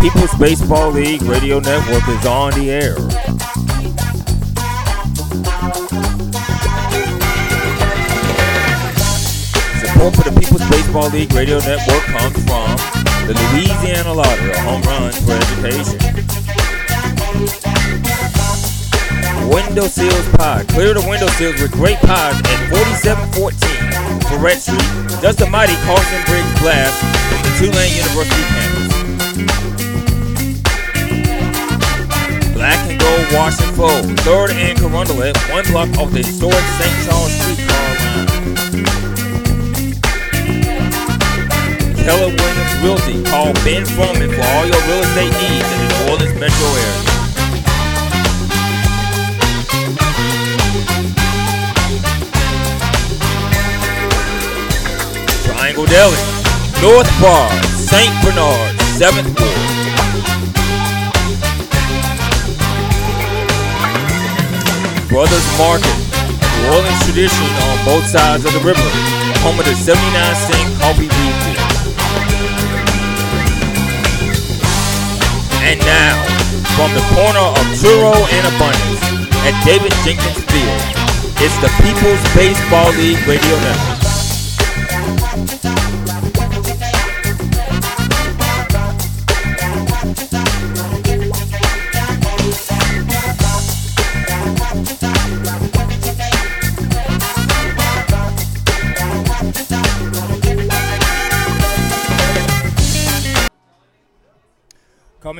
People's Baseball League Radio Network is on the air. Support for the People's Baseball League Radio Network comes from the Louisiana Lottery, a home run for education. Window Sills Pie. Clear the window sills with great pies at 4714 Freret Street, just the mighty Carson Bridge Glass, the Tulane University campus. Black and Gold Wash and Fold, 3rd and Carondelet, one block off the historic St. Charles streetcar line. Keller Williams Realty. Call Ben Foreman for all your real estate needs in the New Orleans metro area. Triangle Deli, North Broad, St. Bernard, 7th Ward. Brothers Market, New Orleans tradition on both sides of the river, home of the 79 cent coffee refill. And now, from the corner of Truro and Abundance at David Jenkins Field, it's the People's Baseball League Radio Network.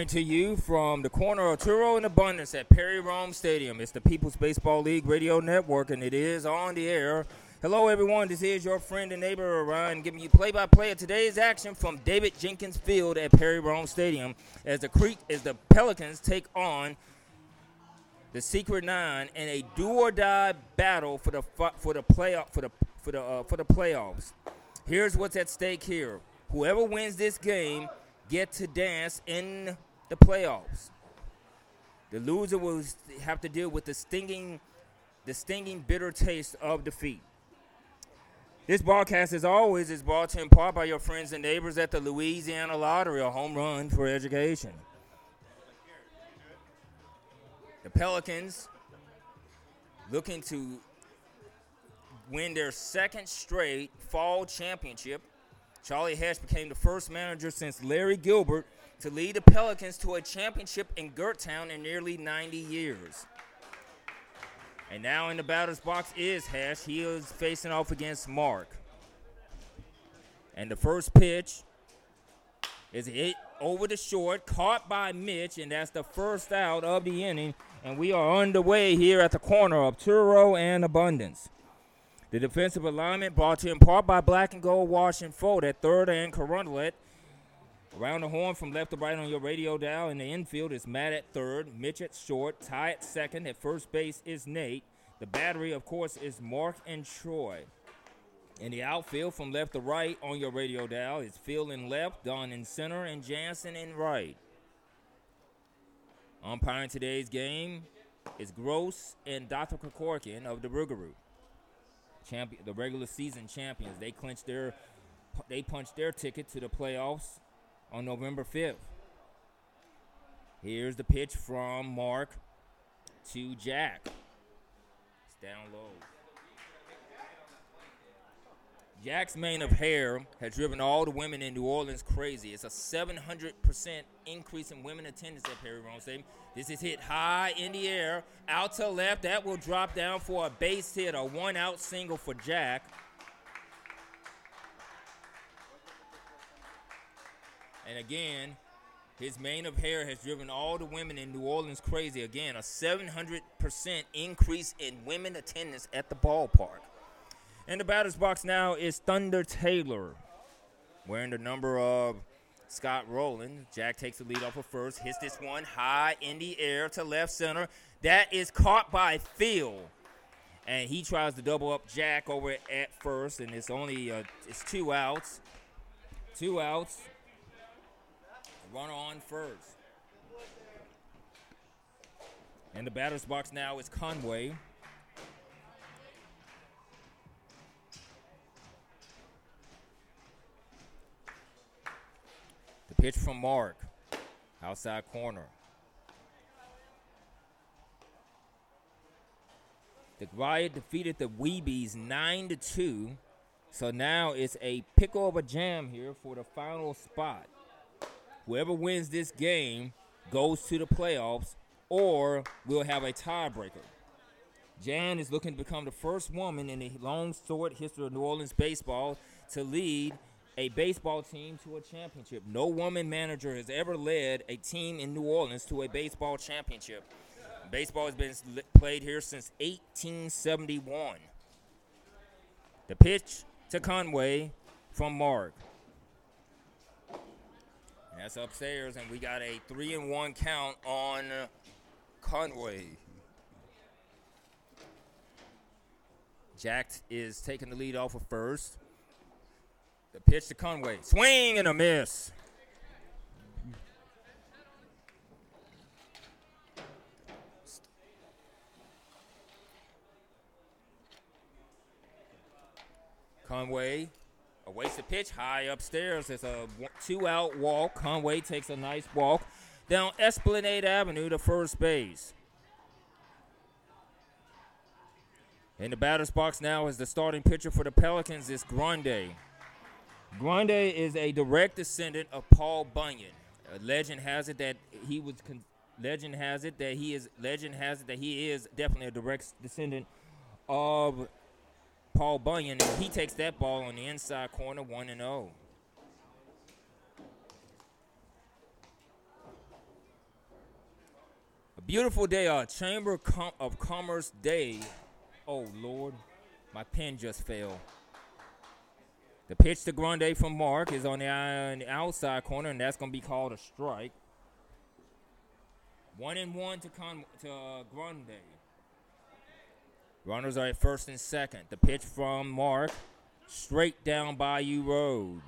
To you from the corner of Turo and Abundance at Perry Rome Stadium. It's the People's Baseball League Radio Network, and it is on the air. Hello, everyone. This is your friend and neighbor Ryan, giving you play-by-play of today's action from David Jenkins Field at Perry Rome Stadium as the Creek as the Pelicans take on the Secret Nine in a do-or-die battle for the for the playoff for the for the uh, for the playoffs. Here's what's at stake here. Whoever wins this game get to dance in the playoffs. The loser will have to deal with the stinging, the stinging bitter taste of defeat. This broadcast, as always, is brought to you in part by your friends and neighbors at the Louisiana Lottery, a home run for education. The Pelicans looking to win their second straight fall championship. Charlie Hesh became the first manager since Larry Gilbert to lead the Pelicans to a championship in Gerttown in nearly 90 years. And now in the batter's box is Hash. He is facing off against Mark. And the first pitch is hit over the short, caught by Mitch, and that's the first out of the inning. And we are underway here at the corner of Turo and Abundance. The defensive alignment brought to you in part by Black and Gold Wash and Fold at third and Carondelet. Around the horn from left to right on your radio dial in the infield is Matt at third, Mitch at short, Ty at second. At first base is Nate. The battery, of course, is Mark and Troy. In the outfield from left to right on your radio dial is Phil in left, Don in center, and Jansen in right. Umpiring today's game is Gross and Dr. Kokorkin of the Rougarou. Champion, the regular season champions. They clinched their, they punched their ticket to the playoffs on November 5th. Here's the pitch from Mark to Jack. It's down low. Jack's mane of hair has driven all the women in New Orleans crazy. It's a 700% increase in women attendance at Perry Rome Stadium. This is hit high in the air, out to left. That will drop down for a base hit, a one out single for Jack. And again, his mane of hair has driven all the women in New Orleans crazy. Again, a 700% increase in women attendance at the ballpark. In the batter's box now is Thunder Taylor, wearing the number of Scott Rowland. Jack takes the lead off of first, hits this one high in the air to left center. That is caught by Phil. And he tries to double up Jack over at first, and it's only uh, it's two outs. Two outs. Runner on first. In the batter's box now is Conway. The pitch from Mark. Outside corner. The Riot defeated the Weebies 9 to 2. So now it's a pickle of a jam here for the final spot. Whoever wins this game goes to the playoffs, or we'll have a tiebreaker. Jan is looking to become the first woman in the long, storied history of New Orleans baseball to lead a baseball team to a championship. No woman manager has ever led a team in New Orleans to a baseball championship. Baseball has been played here since 1871. The pitch to Conway from Mark. That's upstairs, and we got a three and one count on Conway. Jack is taking the lead off of first. The pitch to Conway. Swing and a miss. Conway a wasted pitch high upstairs. It's a two out walk. Conway takes a nice walk down Esplanade Avenue to first base. In the batter's box now is the starting pitcher for the Pelicans is Grande. Grande is a direct descendant of Paul Bunyan. Legend has it that he was. Con- legend has it that he is. Legend has it that he is definitely a direct descendant of Paul Bunyan, and he takes that ball on the inside corner, one and zero. Oh. A beautiful day, a Chamber of Commerce day. Oh Lord, my pen just fell. The pitch to Grande from Mark is on the, on the outside corner, and that's going to be called a strike. One and one to Con to uh, Grande. Runners are at first and second. The pitch from Mark, straight down Bayou Road.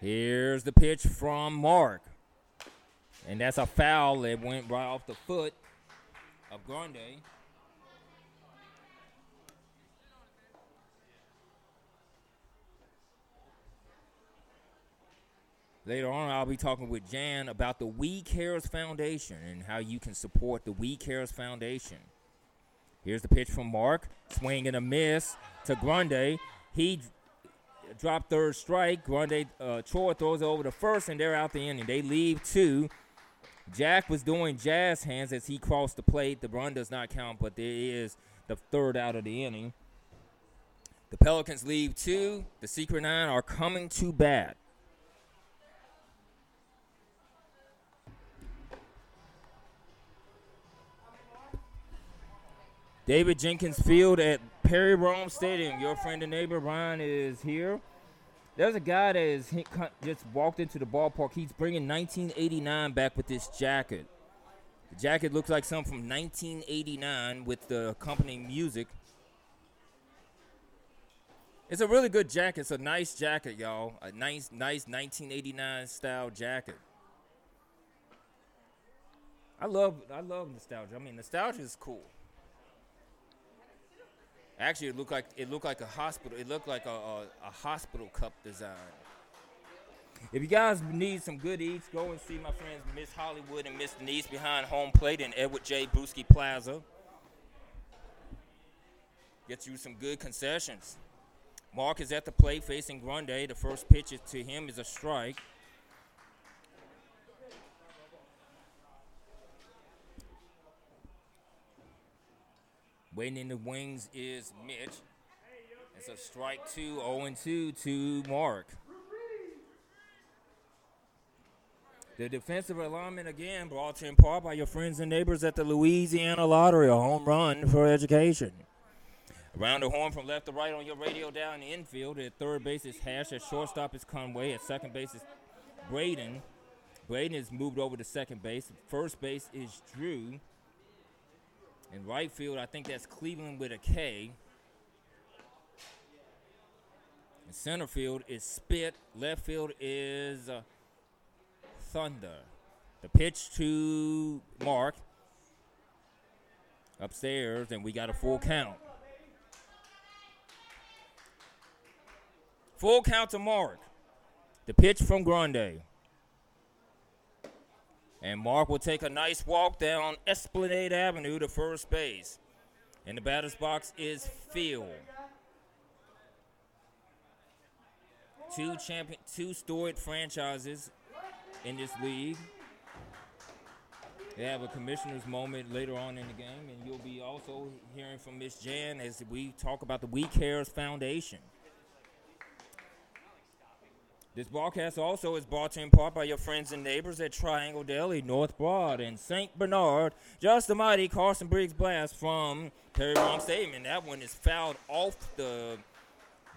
Here's the pitch from Mark. And that's a foul that went right off the foot of Grande. Later on, I'll be talking with Jan about the We Cares Foundation and how you can support the We Cares Foundation. Here's the pitch from Mark. Swing and a miss to Grande. He dropped third strike. Grande uh, Troy throws it over the first, and they're out the inning. They leave two. Jack was doing jazz hands as he crossed the plate. The run does not count, but there is the third out of the inning. The Pelicans leave two. The Secret Nine are coming to bat. David Jenkins Field at Perry Rome Stadium. Your friend and neighbor Ryan is here. There's a guy that is just walked into the ballpark. He's bringing 1989 back with this jacket. The jacket looks like something from 1989 with the accompanying music. It's a really good jacket. It's a nice jacket, y'all. A nice, nice 1989 style jacket. I love, I love nostalgia. I mean, nostalgia is cool. Actually, it looked like it looked like a hospital. It looked like a, a, a, hospital cup design. If you guys need some good eats, go and see my friends Miss Hollywood and Miss Denise behind home plate in Edward J. Bruschi Plaza. Get you some good concessions. Mark is at the plate facing Grande. The first pitch to him is a strike. Waiting in the wings is Mitch. It's a strike two, 0 2 to Mark. The defensive alignment again brought to you in part by your friends and neighbors at the Louisiana Lottery, a home run for education. Around the horn from left to right on your radio down the infield. At third base is Hash. At shortstop is Conway. At second base is Braden. Braden is moved over to second base. First base is Drew. In right field, I think that's Cleveland with a K. In center field is Spit. Left field is uh, Thunder. The pitch to Mark. Upstairs, and we got a full count. Full count to Mark. The pitch from Grande. And Mark will take a nice walk down Esplanade Avenue to first base. And the batter's box is Phil. Two champion, two storied franchises in this league. They have a commissioner's moment later on in the game, and you'll be also hearing from Miss Jan as we talk about the We Cares Foundation. This broadcast also is brought to you in part by your friends and neighbors at Triangle Deli, North Broad, and St. Bernard. Just the mighty Carson Briggs blast from Perry Brown Stadium, that one is fouled off the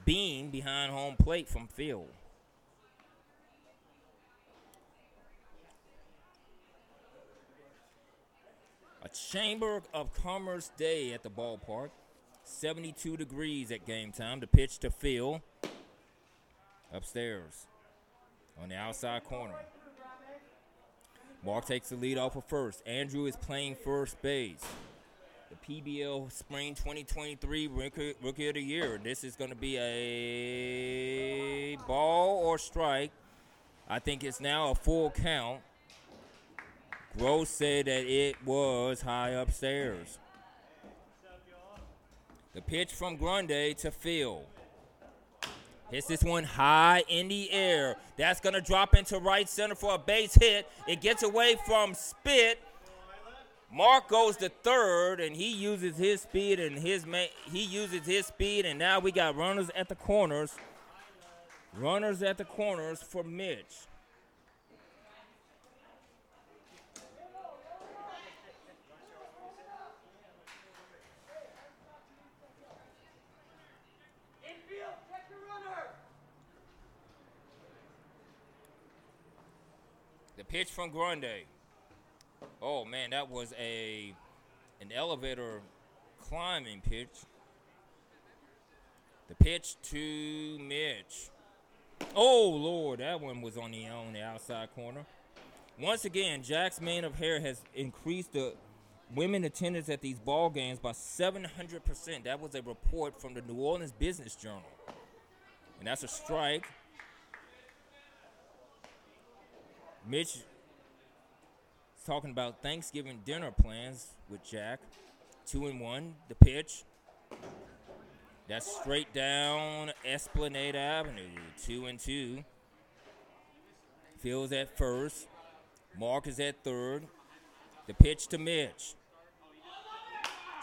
beam behind home plate from field. A Chamber of Commerce day at the ballpark. 72 degrees at game time. The pitch to Phil upstairs on the outside corner. Mark takes the lead off of first. Andrew is playing first base. The PBL Spring 2023 Rookie, of the Year. This is going to be a ball or strike. I think it's now a full count. Gross said that it was high upstairs. The pitch from Grande to Phil. Hits this one high in the air. That's going to drop into right center for a base hit. It gets away from Spit. Mark goes to third, and he uses his speed and his ma- he uses his speed, and now we got runners at the corners. Runners at the corners for Mitch. Pitch from Grande. Oh man, that was a an elevator climbing pitch. The pitch to Mitch. Oh Lord, that one was on the on the outside corner. Once again, Jack's mane of hair has increased the women attendance at these ball games by 700%. That was a report from the New Orleans Business Journal. And that's a strike. Mitch talking about Thanksgiving dinner plans with Jack. Two and one, the pitch. That's straight down Esplanade Avenue. Two and two. Phil's at first. Mark is at third. The pitch to Mitch.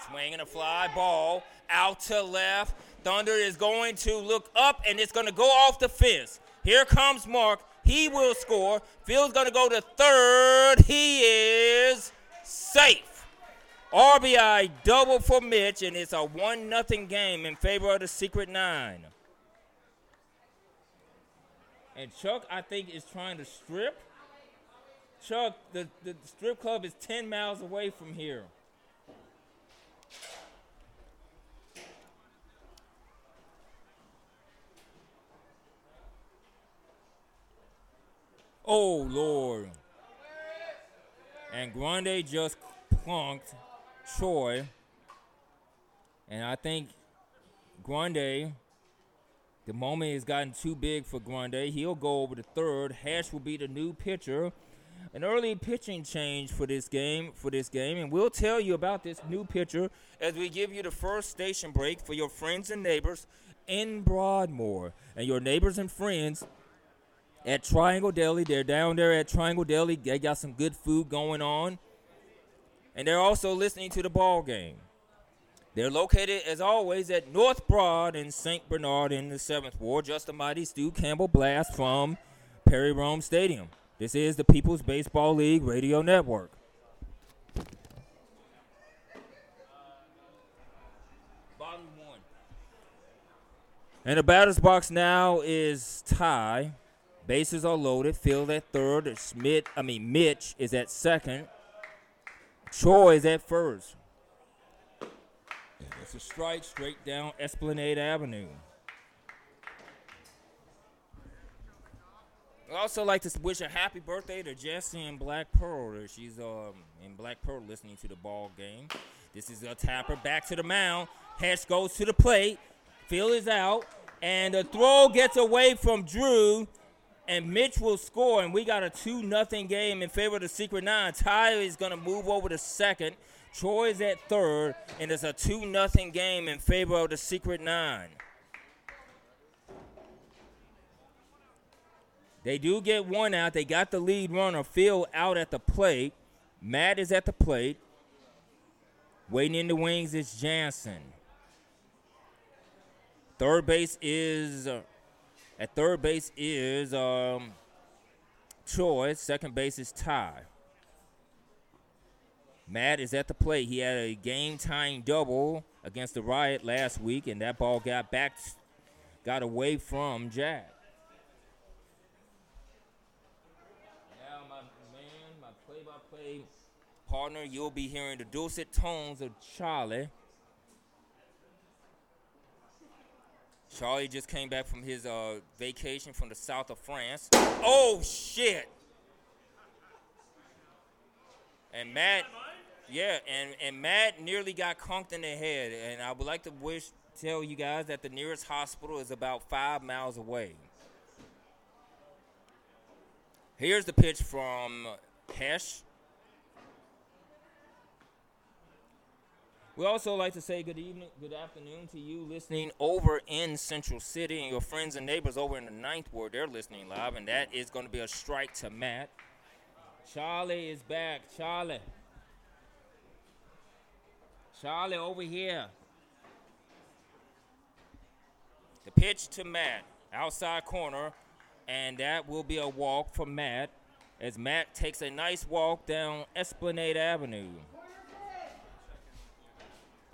Swinging a fly ball out to left. Thunder is going to look up and it's going to go off the fence. Here comes Mark. He will score. Phil's going to go to third. He is safe. RBI double for Mitch, and it's a 1 0 game in favor of the Secret Nine. And Chuck, I think, is trying to strip. Chuck, the, the strip club is 10 miles away from here. Oh, Lord. And Grande just plunked Troy. And I think Grande, the moment has gotten too big for Grande. He'll go over to third. Hash will be the new pitcher. An early pitching change for this game, for this game, and we'll tell you about this new pitcher as we give you the first station break for your friends and neighbors in Broadmoor. And your neighbors and friends at Triangle Deli. They're down there at Triangle Deli. They got some good food going on. And they're also listening to the ball game. They're located, as always, at North Broad in St. Bernard in the 7th Ward. Just a mighty Stu Campbell blast from Perry Rome Stadium. This is the People's Baseball League Radio Network. Bottom one. And the batter's box now is Ty. Bases are loaded. Field at third. Schmidt, I mean Mitch is at second. Troy is at first. It's a strike straight down Esplanade Avenue. I'd also like to wish a happy birthday to Jessie in Black Pearl. She's um, in Black Pearl listening to the ball game. This is a tapper back to the mound. Hash goes to the plate. Phil is out. And the throw gets away from Drew, and Mitch will score. And we got a 2 nothing game in favor of the Secret Nine. Tyler is going to move over to second. Troy is at third, and it's a 2 nothing game in favor of the Secret Nine. They do get one out. They got the lead runner, Phil, out at the plate. Matt is at the plate. Waiting in the wings is Jansen. Third base is uh, at third base is um, Troy. Second base is Ty. Matt is at the plate. He had a game tying double against the Riot last week, and that ball got back, got away from Jack. Now, my man, my play by play partner, you'll be hearing the dulcet tones of Charlie. Charlie just came back from his uh, vacation from the south of France. Oh, shit! And Matt, yeah, and, and Matt nearly got conked in the head. And I would like to wish tell you guys that the nearest hospital is about five miles away. Here's the pitch from Hesh. We also like to say good evening, good afternoon to you listening over in Central City and your friends and neighbors over in the Ninth Ward. They're listening live, and that is going to be a strike to Matt. Charlie is back. Charlie. Charlie over here. The pitch to Matt, outside corner, and that will be a walk for Matt as Matt takes a nice walk down Esplanade Avenue.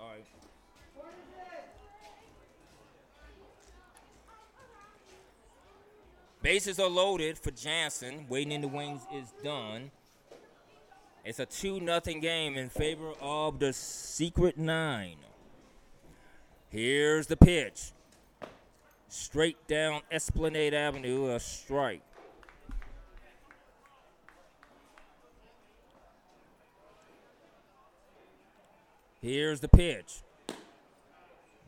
All right. Bases are loaded for Jansen. Waiting in the wings is done. It's a 2 nothing game in favor of the Secret Nine. Here's the pitch. Straight down Esplanade Avenue, a strike. Here's the pitch.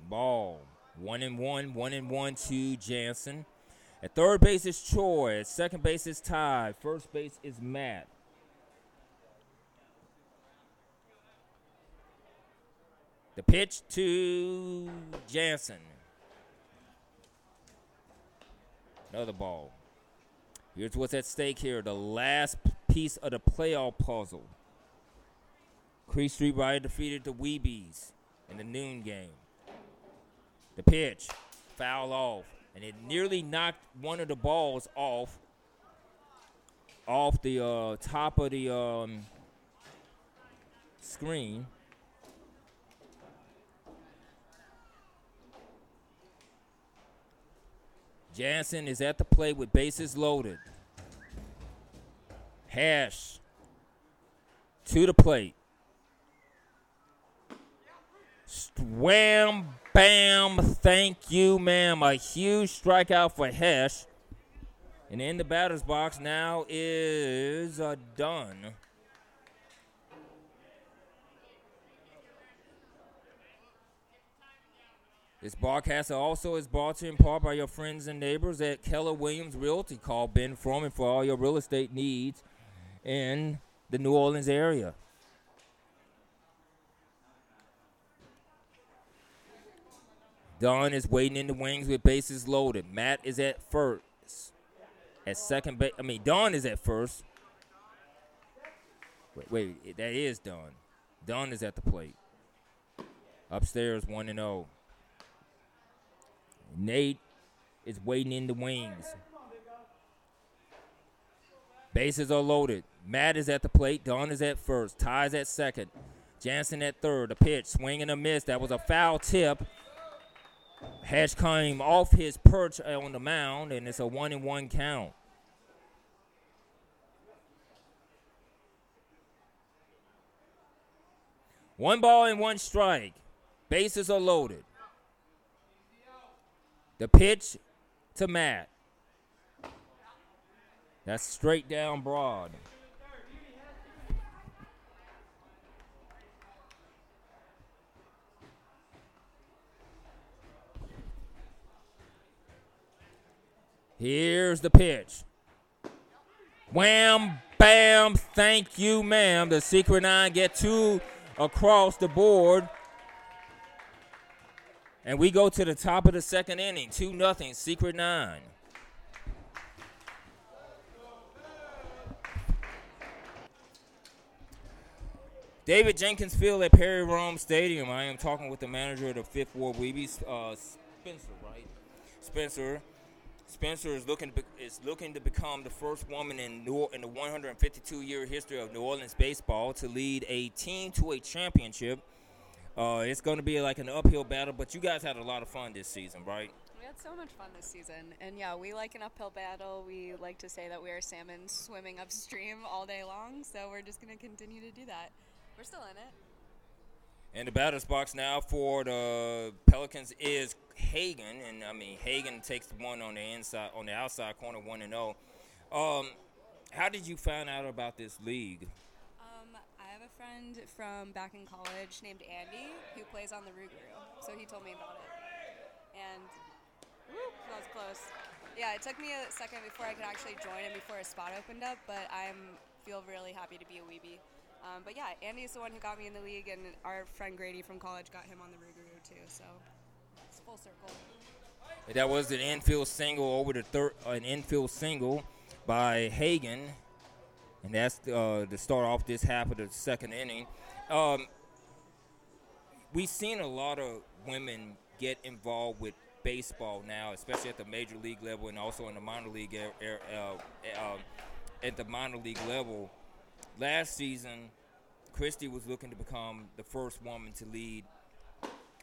Ball. One and one, one and one to Jansen. At third base is Choi. At second base is Ty. First base is Matt. The pitch to Jansen. Another ball. Here's what's at stake here the last piece of the playoff puzzle. Cree Street Riot defeated the Weebies in the noon game. The pitch, foul off, and it nearly knocked one of the balls off off the uh, top of the um, screen. Jansen is at the plate with bases loaded. Hash to the plate. Wham, bam, thank you, ma'am. A huge strikeout for Hesh. And in the batter's box now is uh, Dunn. This broadcast also is brought to you in part by your friends and neighbors at Keller Williams Realty. Call Ben Foreman for all your real estate needs in the New Orleans area. Don is waiting in the wings with bases loaded. Matt is at first. At second base, I mean, Don is at first. Wait, wait, that is Don. Don is at the plate. Upstairs, 1 and 0. Nate is waiting in the wings. Bases are loaded. Matt is at the plate. Don is at first. Ty's at second. Jansen at third. A pitch, swing and a miss. That was a foul tip. Hatch came off his perch on the mound, and it's a one and one count. One ball and one strike. Bases are loaded. The pitch to Matt. That's straight down broad. Here's the pitch. Wham, bam, thank you, ma'am. The Secret Nine get two across the board. And we go to the top of the second inning. 2 nothing. Secret Nine. David Jenkins Field at Perry Rome Stadium. I am talking with the manager of the Fifth Ward Weebies, uh, Spencer, right? Spencer. Spencer is looking is looking to become the first woman in New, in the 152 year history of New Orleans baseball to lead a team to a championship. Uh, it's going to be like an uphill battle, but you guys had a lot of fun this season, right? We had so much fun this season, and yeah, we like an uphill battle. We like to say that we are salmon swimming upstream all day long, so we're just going to continue to do that. We're still in it. And the batter's box now for the Pelicans is Hagan, and I mean Hagan takes one on the inside, on the outside corner, one and zero. Um, how did you find out about this league? Um, I have a friend from back in college named Andy who plays on the Rougarou, so he told me about it. And whoop, that was close. Yeah, it took me a second before I could actually join and before a spot opened up, but I'm feel really happy to be a weebie. Um, but yeah, Andy's the one who got me in the league, and our friend Grady from college got him on the Rougarou too. So it's full circle. That was an infield single over the third, uh, an infield single by Hagan, and that's uh, to start off this half of the second inning. Um, we've seen a lot of women get involved with baseball now, especially at the major league level and also in the minor league uh, uh, at the minor league level last season, Christy was looking to become the first woman to lead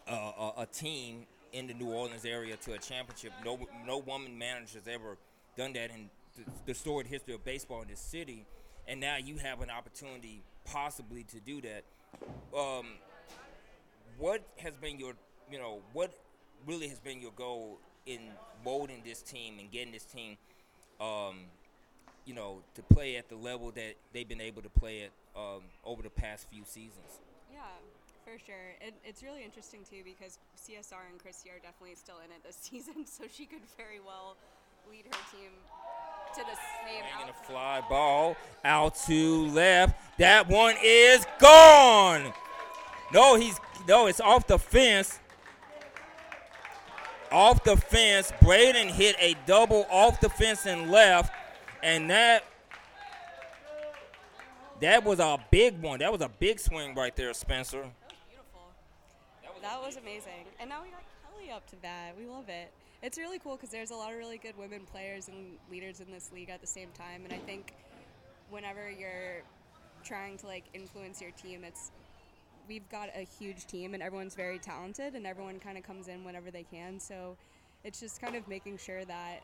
uh, a, a, team in the New Orleans area to a championship. No, no woman manager has ever done that in the, the storied history of baseball in this city. And now you have an opportunity, possibly, to do that. Um, what has been your, you know, what really has been your goal in molding this team and getting this team um, you know, to play at the level that they've been able to play at um, over the past few seasons. Yeah, for sure. It, it's really interesting too because CSR and Christy are definitely still in it this season, so she could very well lead her team to the same. Hanging a fly ball out to left. That one is gone. No, he's no, it's off the fence. Off the fence. Braden hit a double off the fence and left. And that that was a big one. That was a big swing right there, Spencer. That was beautiful. That was, that was amazing. And now we got Kelly up to bat. We love it. It's really cool because there's a lot of really good women players and leaders in this league at the same time. And I think whenever you're trying to like influence your team, it's we've got a huge team and everyone's very talented and everyone kind of comes in whenever they can. So it's just kind of making sure that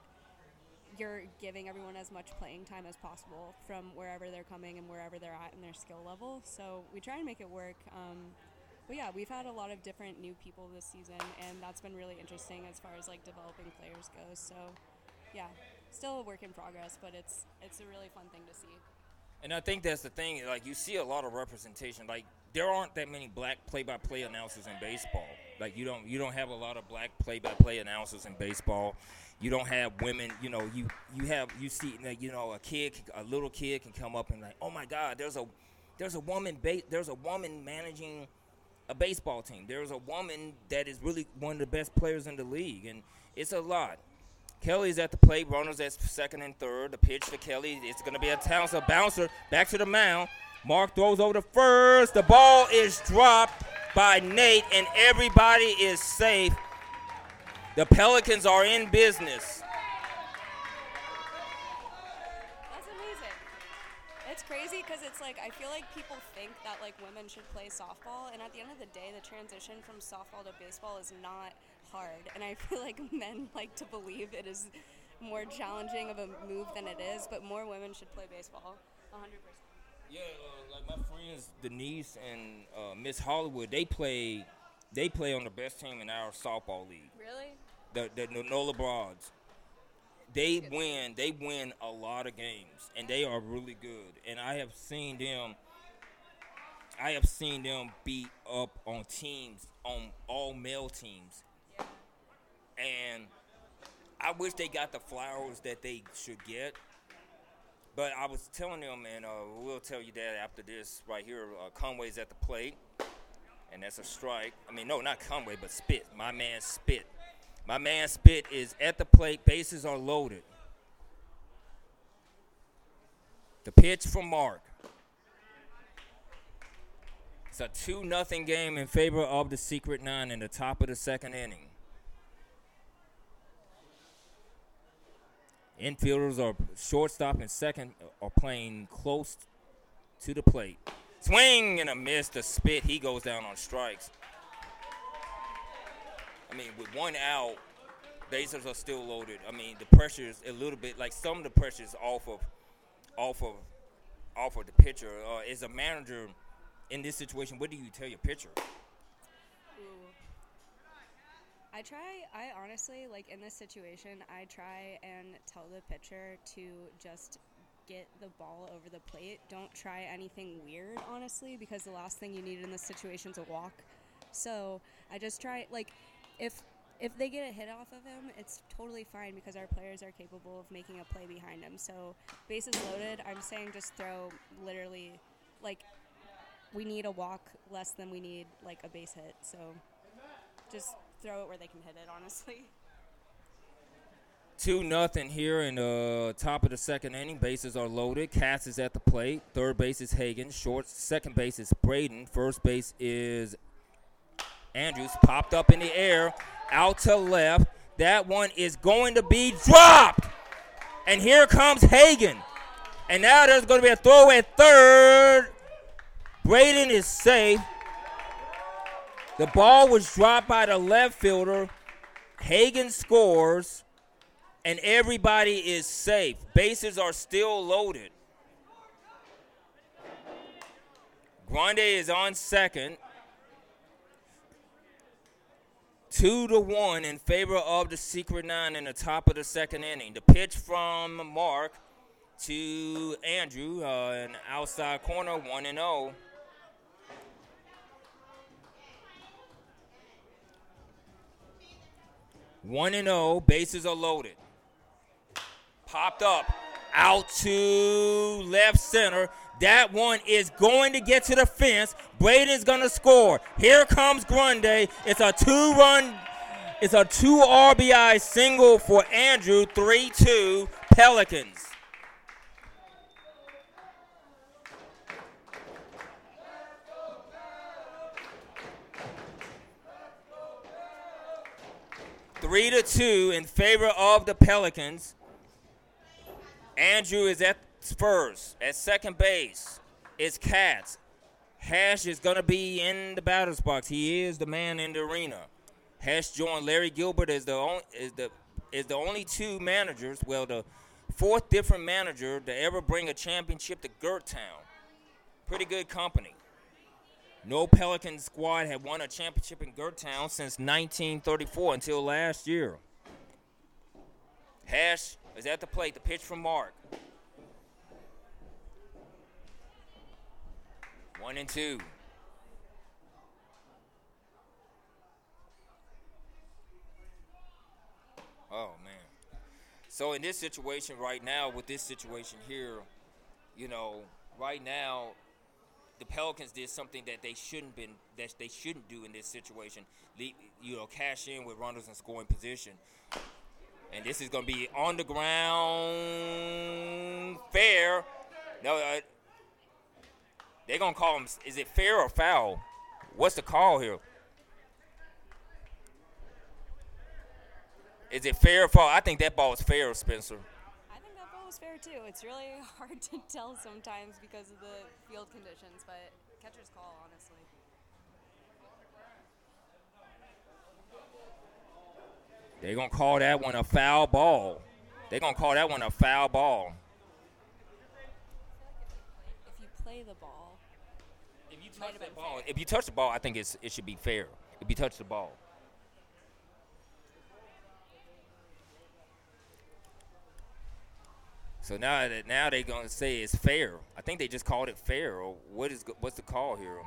you're giving everyone as much playing time as possible from wherever they're coming and wherever they're at in their skill level. So we try and make it work. Um, but yeah, we've had a lot of different new people this season, and that's been really interesting as far as like developing players goes. So yeah, still a work in progress, but it's it's a really fun thing to see. And I think that's the thing. Like you see a lot of representation. Like there aren't that many black play-by-play announcers in baseball. Like you don't you don't have a lot of black play-by-play announcers in baseball you don't have women you know you you have you see you know a kid a little kid can come up and like oh my god there's a there's a woman ba- there's a woman managing a baseball team there's a woman that is really one of the best players in the league and it's a lot Kelly's at the plate, runners at second and third. The pitch to Kelly, it's going to be a Townsend bouncer back to the mound. Mark throws over the first. The ball is dropped by Nate, and everybody is safe. The Pelicans are in business. That's amazing. It's crazy because it's like I feel like people think that like women should play softball, and at the end of the day, the transition from softball to baseball is not hard. And I feel like men like to believe it is more challenging of a move than it is, but more women should play baseball. 100%. Yeah, uh, like my friends Denise and uh, Miss Hollywood, they play, they play on the best team in our softball league. Really? the the Nola Broads. They win. They win a lot of games, and they are really good. And I have seen them. I have seen them beat up on teams, on all male teams, and I wish they got the flowers that they should get. But I was telling them, and uh, we'll tell you that after this right here. Uh, Conway's at the plate, and that's a strike. I mean, no, not Conway, but Spit. My man Spit. My man Spit is at the plate. Bases are loaded. The pitch from Mark. It's a 2 nothing game in favor of the Secret Nine in the top of the second inning. Infielders are shortstop and second are playing close to the plate. Swing and a miss. The spit. He goes down on strikes. I mean, with one out, bases are still loaded. I mean, the pressure is a little bit like some of the pressure is off of, off of, off of the pitcher. Uh, as a manager in this situation, what do you tell your pitcher? I try, I honestly, like in this situation, I try and tell the pitcher to just get the ball over the plate. Don't try anything weird, honestly, because the last thing you need in this situation is a walk. So I just try, like, if if they get a hit off of him, it's totally fine because our players are capable of making a play behind him. So bases loaded, I'm saying just throw literally, like, we need a walk less than we need like a base hit. So just throw it where they can hit it, honestly. Two nothing here in the top of the second inning. Bases are loaded. Cass is at the plate. Third base is Hagan. Short second base is Braden. First base is Andrews. Popped up in the air, out to left. That one is going to be dropped. And here comes Hagan. And now there's going to be a throw at third. Braden is safe. The ball was dropped by the left fielder. Hagan scores, and everybody is safe. Bases are still loaded. Grande is on second. Two to one in favor of the Secret Nine in the top of the second inning. The pitch from Mark to Andrew, uh, an outside corner, one and zero. 1 and 0, bases are loaded. Popped up out to left center. That one is going to get to the fence. Braden's going to score. Here comes Grundy. It's a two-run it's a 2 RBI single for Andrew, 3-2 Pelicans. Three to two in favor of the Pelicans. Andrew is at first. At second base is Katz. Hash is going to be in the batter's box. He is the man in the arena. Hash joined Larry Gilbert as the only, is the is the only two managers, well, the fourth different manager to ever bring a championship to Gertown. Pretty good company. No Pelican squad had won a championship in Gertown since 1934 until last year. Hash is at the plate. The pitch from Mark. One and two. Oh man. So in this situation right now, with this situation here, you know, right now the Pelicans did something that they shouldn't been that they shouldn't do in this situation. you know, cash in with runners in scoring position. And this is going to be on the ground fair. No, uh, they're going to call them. Is it fair or foul? What's the call here? Is it fair or foul? I think that ball is fair, Spencer was fair too. It's really hard to tell sometimes because of the field conditions, but catcher's call, honestly. They're going to call that one a foul ball. They're going to call that one a foul ball. If you play the ball, if you touch the ball, fair. if you touch the ball, I think it's, it should be fair. If you touch the ball. So now that now they're gonna say it's fair. I think they just called it fair. Or what is what's the call here?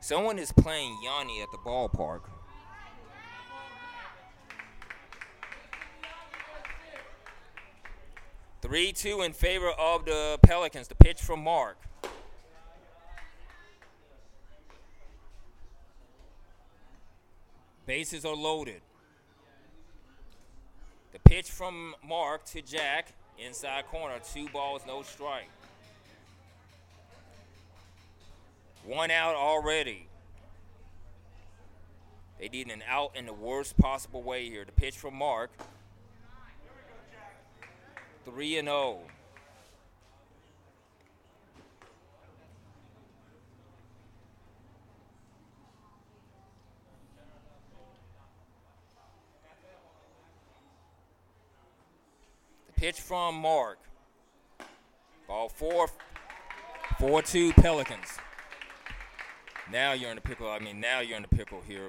Someone is playing Yanni at the ballpark. Three two in favor of the Pelicans. The pitch from Mark. Bases are loaded. The pitch from Mark to Jack, inside corner, two balls, no strike. One out already. They need an out in the worst possible way here. The pitch from Mark. 3 and 0. Pitch from Mark. Ball four, 4 2 Pelicans. Now you're in the pickle. I mean, now you're in the pickle here,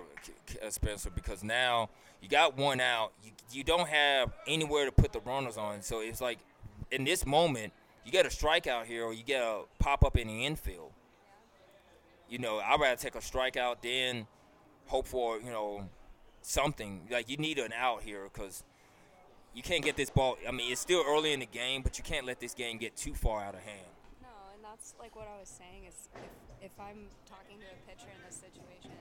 uh, Spencer, because now you got one out. You, you don't have anywhere to put the runners on. So it's like in this moment, you get a strikeout here or you get a pop up in the infield. You know, I'd rather take a strikeout than hope for, you know, something. Like you need an out here because you can't get this ball. I mean, it's still early in the game, but you can't let this game get too far out of hand. No, and that's like what I was saying is if, if I'm talking to a pitcher in this situation,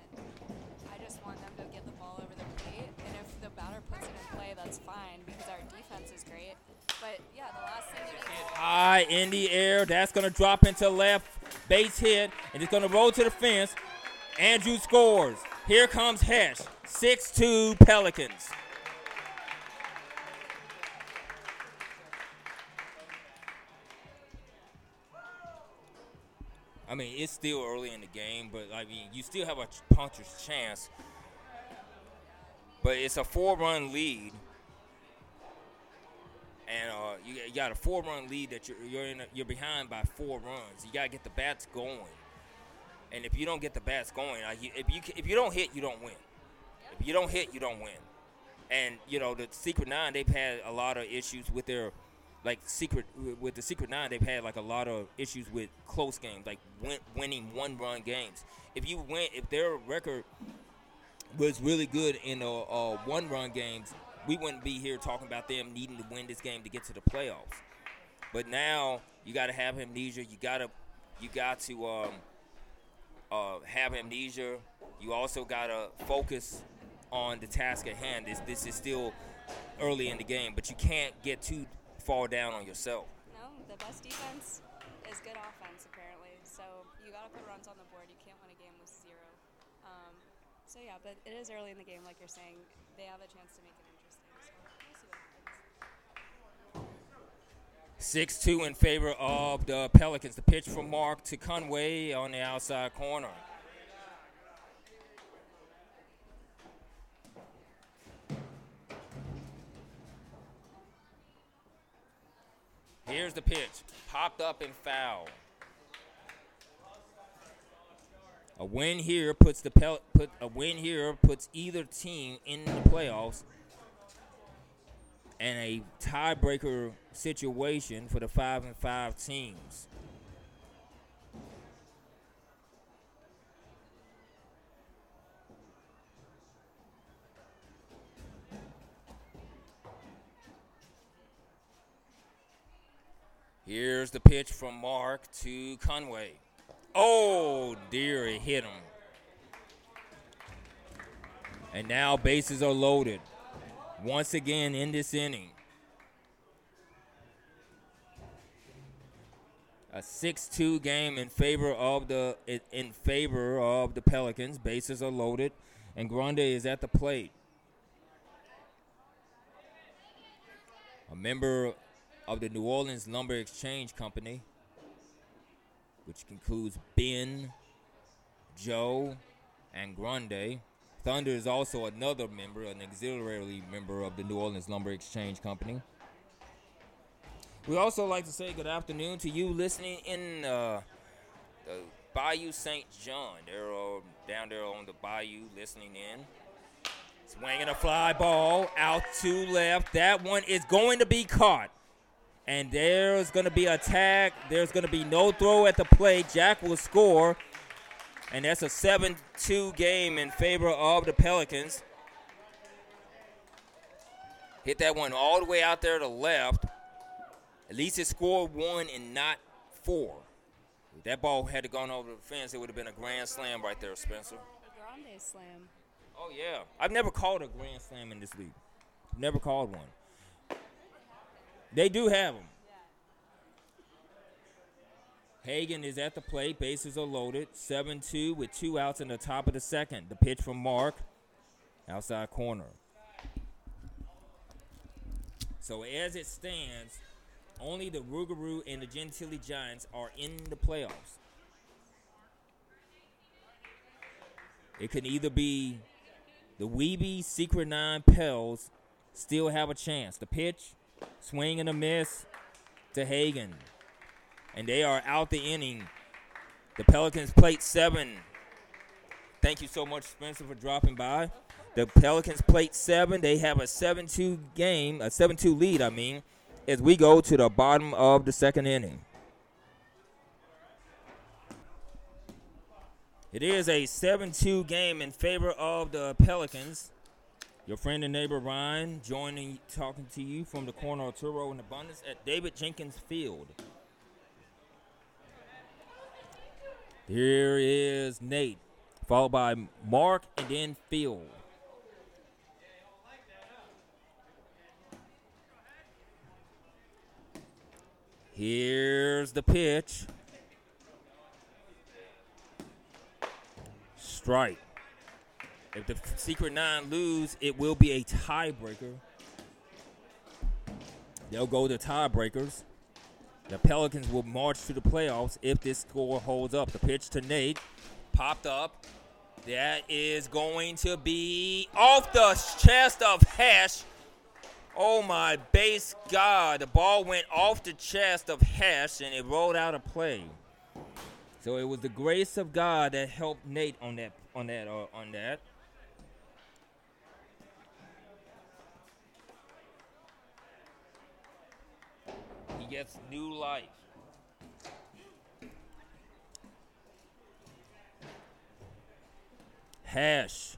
I just want them to get the ball over the plate, and if the batter puts it in play, that's fine because our defense is great. But yeah, the last thing we need High in the air, that's gonna drop into left base hit, and it's gonna roll to the fence. Andrew scores. Here comes Hesh. 6-2 Pelicans. I mean, it's still early in the game, but I mean, you still have a puncher's chance. But it's a four-run lead, and uh, you, you got a four-run lead that you're you're a, you're behind by four runs. You gotta get the bats going, and if you don't get the bats going, like you, if you if you don't hit, you don't win. If you don't hit, you don't win. And you know the Secret Nine, they've had a lot of issues with their like secret with the secret nine they've had like a lot of issues with close games like win, winning one run games. If you win if their record was really good in the uh, one run games we wouldn't be here talking about them needing to win this game to get to the playoffs. But now you got to have amnesia you got to you got to um, uh, have amnesia. You also got to focus on the task at hand. This this is still early in the game but you can't get too fall down on yourself. No, the best defense is good offense, apparently. So you got to put runs on the board. You can't win a game with zero. Um, so yeah, but it is early in the game, like you're saying. They have a chance to make it interesting. So we'll see what happens. 6 2 in favor of the Pelicans. The pitch from Mark to Conway on the outside corner. Here's the pitch. Popped up and foul. A win here puts the Pel- put a win here puts either team in the playoffs and a tiebreaker situation for the five and five teams. Here's the pitch from Mark to Conway. Oh dear, it hit him. And now bases are loaded. Once again in this inning. A 6-2 game in favor of the in favor of the Pelicans. Bases are loaded, and Grande is at the plate. A member of the New Orleans Lumber Exchange Company, which includes Ben, Joe, and Grande. Thunder is also another member, an auxiliary member of the New Orleans Lumber Exchange Company. We also like to say good afternoon to you listening in uh, the Bayou St. John. They're uh, down there on the bayou listening in. Swinging a fly ball out to left. That one is going to be caught. And there's going to be a tag. There's going to be no throw at the plate. Jack will score. And that's a 7 2 game in favor of the Pelicans. Hit that one all the way out there to left. At least it scored one and not four. If that ball had to gone over the fence, it would have been a grand slam right there, Spencer. A grande slam. Oh yeah, I've never called a grand slam in this league. Never called one. They do have them. Hagan is at the plate. Bases are loaded. 7 2 with two outs in the top of the second. The pitch from Mark. Outside corner. So as it stands, only the Rougarou and the Gentilly Giants are in the playoffs. It can either be the Weeby, Secret Nine, Pels still have a chance. The pitch, swing and a miss to Hagan. And they are out the inning. The Pelicans plate seven. Thank you so much, Spencer, for dropping by. The Pelicans plate seven. They have a 7 2 game, a 7 2 lead, I mean, as we go to the bottom of the second inning. It is a 7 2 game in favor of the Pelicans. Your friend and neighbor Ryan joining, talking to you from the corner of Tureaud and Abundance at David Jenkins Field. Here is Nate, followed by Mark and then Phil. Here's the pitch. Strike. If the Secret Nine lose, it will be a tiebreaker. They'll go to tiebreakers. The Pelicans will march to the playoffs if this score holds up. The pitch to Nate popped up. That is going to be off the chest of Hash. Oh my base God. The ball went off the chest of Hash and it rolled out of play. So it was the grace of God that helped Nate on that on that uh, on that. He gets new life. Hash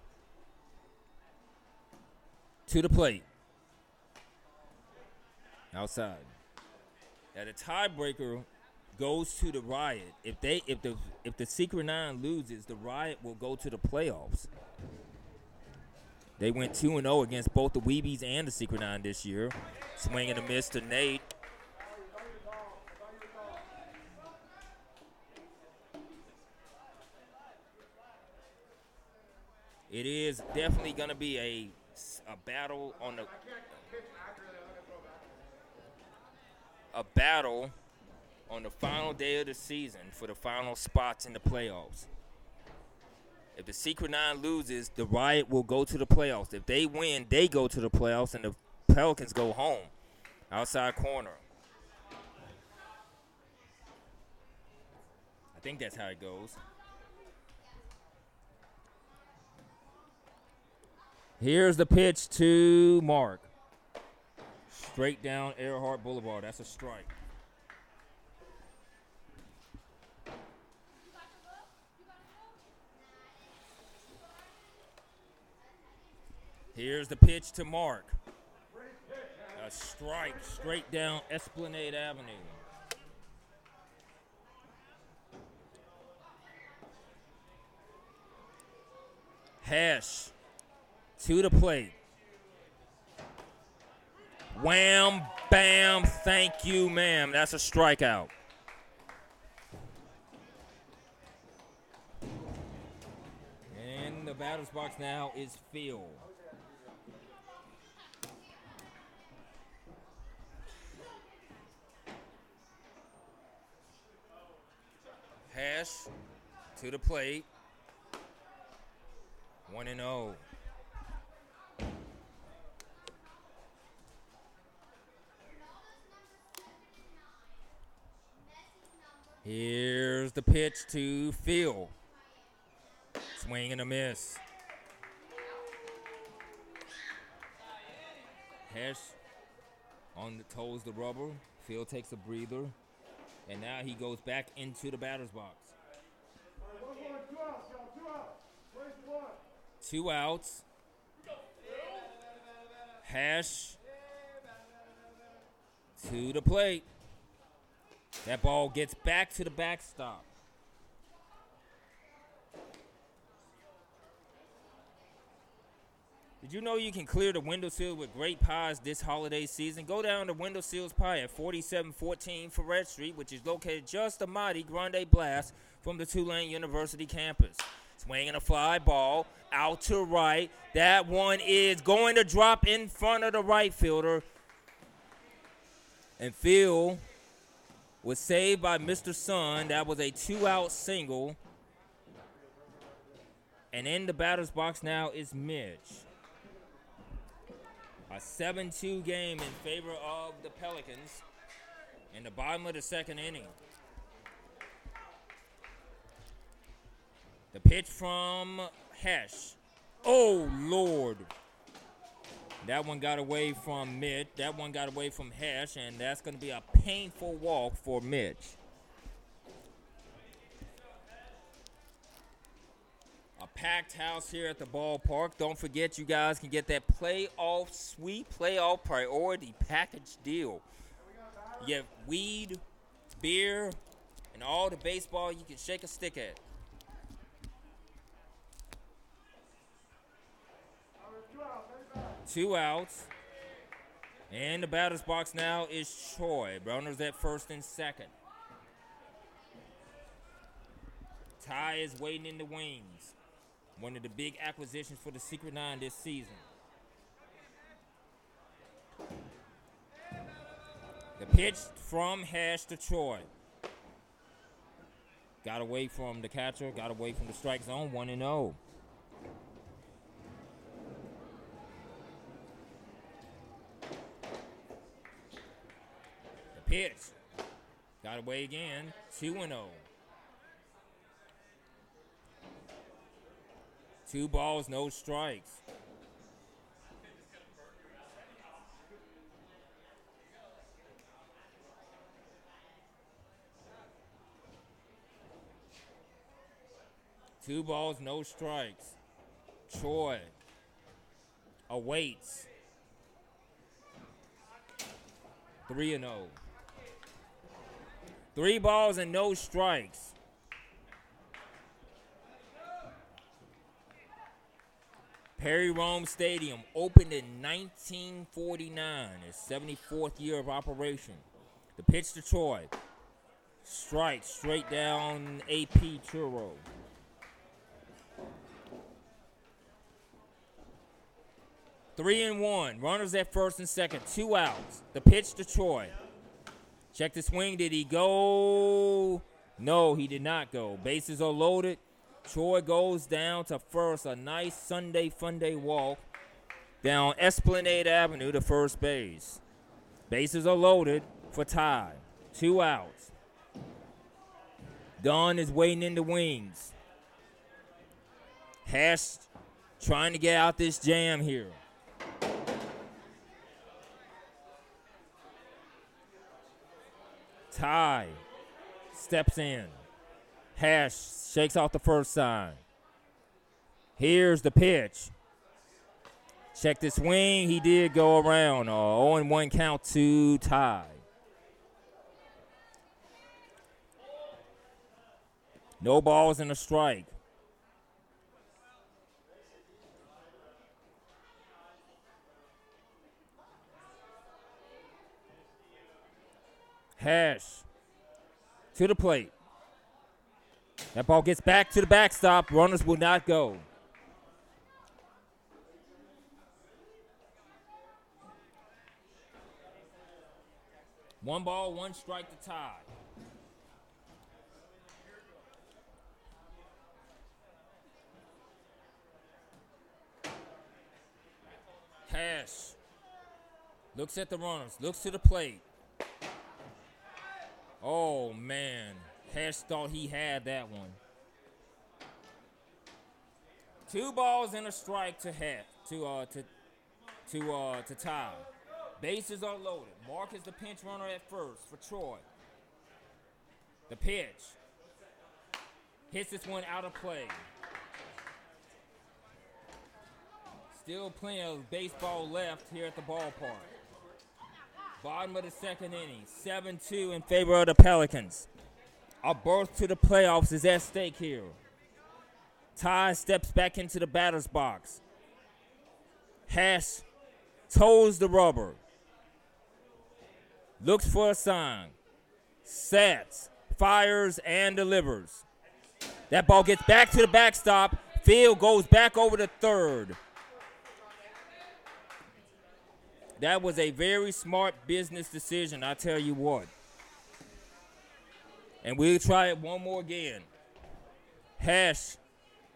to the plate. Outside. Now the tiebreaker goes to the Riot. If they if the if the Secret Nine loses, the Riot will go to the playoffs. They went 2 and 0 against both the Weebies and the Secret Nine this year. Swing and a miss to Nate. It is definitely going to be a, a battle on the a battle on the final day of the season for the final spots in the playoffs. If the Secret Nine loses, the Riot will go to the playoffs. If they win, they go to the playoffs, and the Pelicans go home. Outside corner. I think that's how it goes. Here's the pitch to Mark. Straight down Earhart Boulevard. That's a strike. Here's the pitch to Mark. A strike straight down Esplanade Avenue. Hash to the plate. Wham, bam, thank you, ma'am. That's a strikeout. And the batter's box now is Phil. Hash to the plate. 1 and 0. Here's the pitch to Phil. Swing and a miss. Hash on the toes the rubber. Phil takes a breather. And now he goes back into the batter's box. Two outs. Hash to the plate. That ball gets back to the backstop. Did you know you can clear the windowsill with great pies this holiday season? Go down to Windowsills Pie at 4714 Freret Street, which is located just a mighty grande blast from the Tulane University campus. Swinging a fly ball out to right. That one is going to drop in front of the right fielder. And Phil was saved by Mr. Sun. That was a two out single. And in the batter's box now is Mitch. A 7 2 game in favor of the Pelicans in the bottom of the second inning. The pitch from Hesh. Oh, Lord. That one got away from Mitch. That one got away from Hesh, and that's going to be a painful walk for Mitch. A packed house here at the ballpark. Don't forget, you guys can get that playoff sweet playoff priority package deal. You have weed, beer, and all the baseball you can shake a stick at. Two outs. And the batter's box now is Troy. Runners at first and second. Ty is waiting in the wings. One of the big acquisitions for the Secret Nine this season. The pitch from Hash to Troy. Got away from the catcher, got away from the strike zone, 1 and 0. Pitch. Got away again, 2 and 0. Two balls, no strikes. Two balls, no strikes. Troy awaits. 3 and 0. Three balls and no strikes. Perry Rome Stadium opened in 1949, its 74th year of operation. The pitch to Troy. Strike straight down AP Tureaud. Three and one. Runners at first and second. Two outs. The pitch to Troy. Check the swing. Did he go? No, he did not go. Bases are loaded. Troy goes down to first. A nice Sunday fun day walk down Esplanade Avenue to first base. Bases are loaded for Ty. Two outs. Don is waiting in the wings. Hash trying to get out this jam here. Ty steps in. Hash shakes off the first sign. Here's the pitch. Check the swing. He did go around. Uh, 0 1 count to Ty. No balls and a strike. Hash to the plate. That ball gets back to the backstop. Runners will not go. One ball, one strike to Ty. Hash looks at the runners, looks to the plate. Oh man, Hash thought he had that one. Two balls and a strike to Hash to uh to to uh to Ty. Bases are loaded. Mark is the pinch runner at first for Troy. The pitch hits this one out of play. Still plenty of baseball left here at the ballpark. Bottom of the second inning, 7 2 in favor of the Pelicans. A berth to the playoffs is at stake here. Ty steps back into the batter's box. Hash toes the rubber. Looks for a sign. Sets, fires, and delivers. That ball gets back to the backstop. Field goes back over to third. That was a very smart business decision, I tell you what. And we'll try it one more again. Hash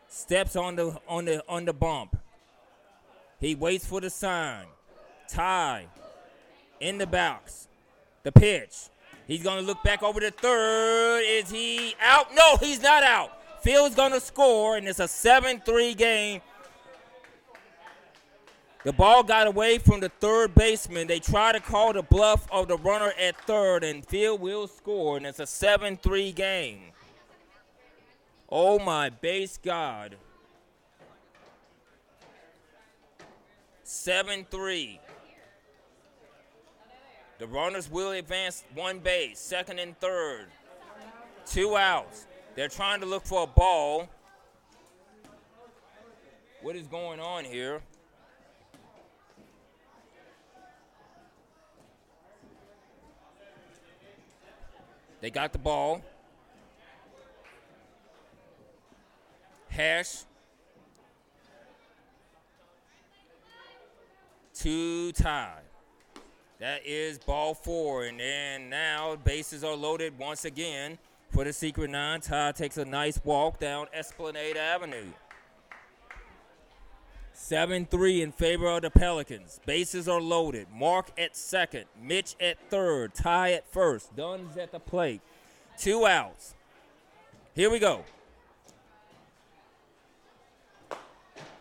steps on the on the on the bump. He waits for the sign. Ty in the box. The pitch. He's gonna look back over the third. Is he out? No, he's not out. Field's gonna score, and it's a 7-3 game. The ball got away from the third baseman. They try to call the bluff of the runner at third, and Field will score, and it's a 7 3 game. Oh my base God. 7 3. The runners will advance one base, second and third. Two outs. They're trying to look for a ball. What is going on here? They got the ball. Hash. Two Ty. That is ball four. And then now bases are loaded once again for the secret nine. Ty takes a nice walk down Esplanade Avenue. 7 3 in favor of the Pelicans. Bases are loaded. Mark at second. Mitch at third. Ty at first. Dunn's at the plate. Two outs. Here we go.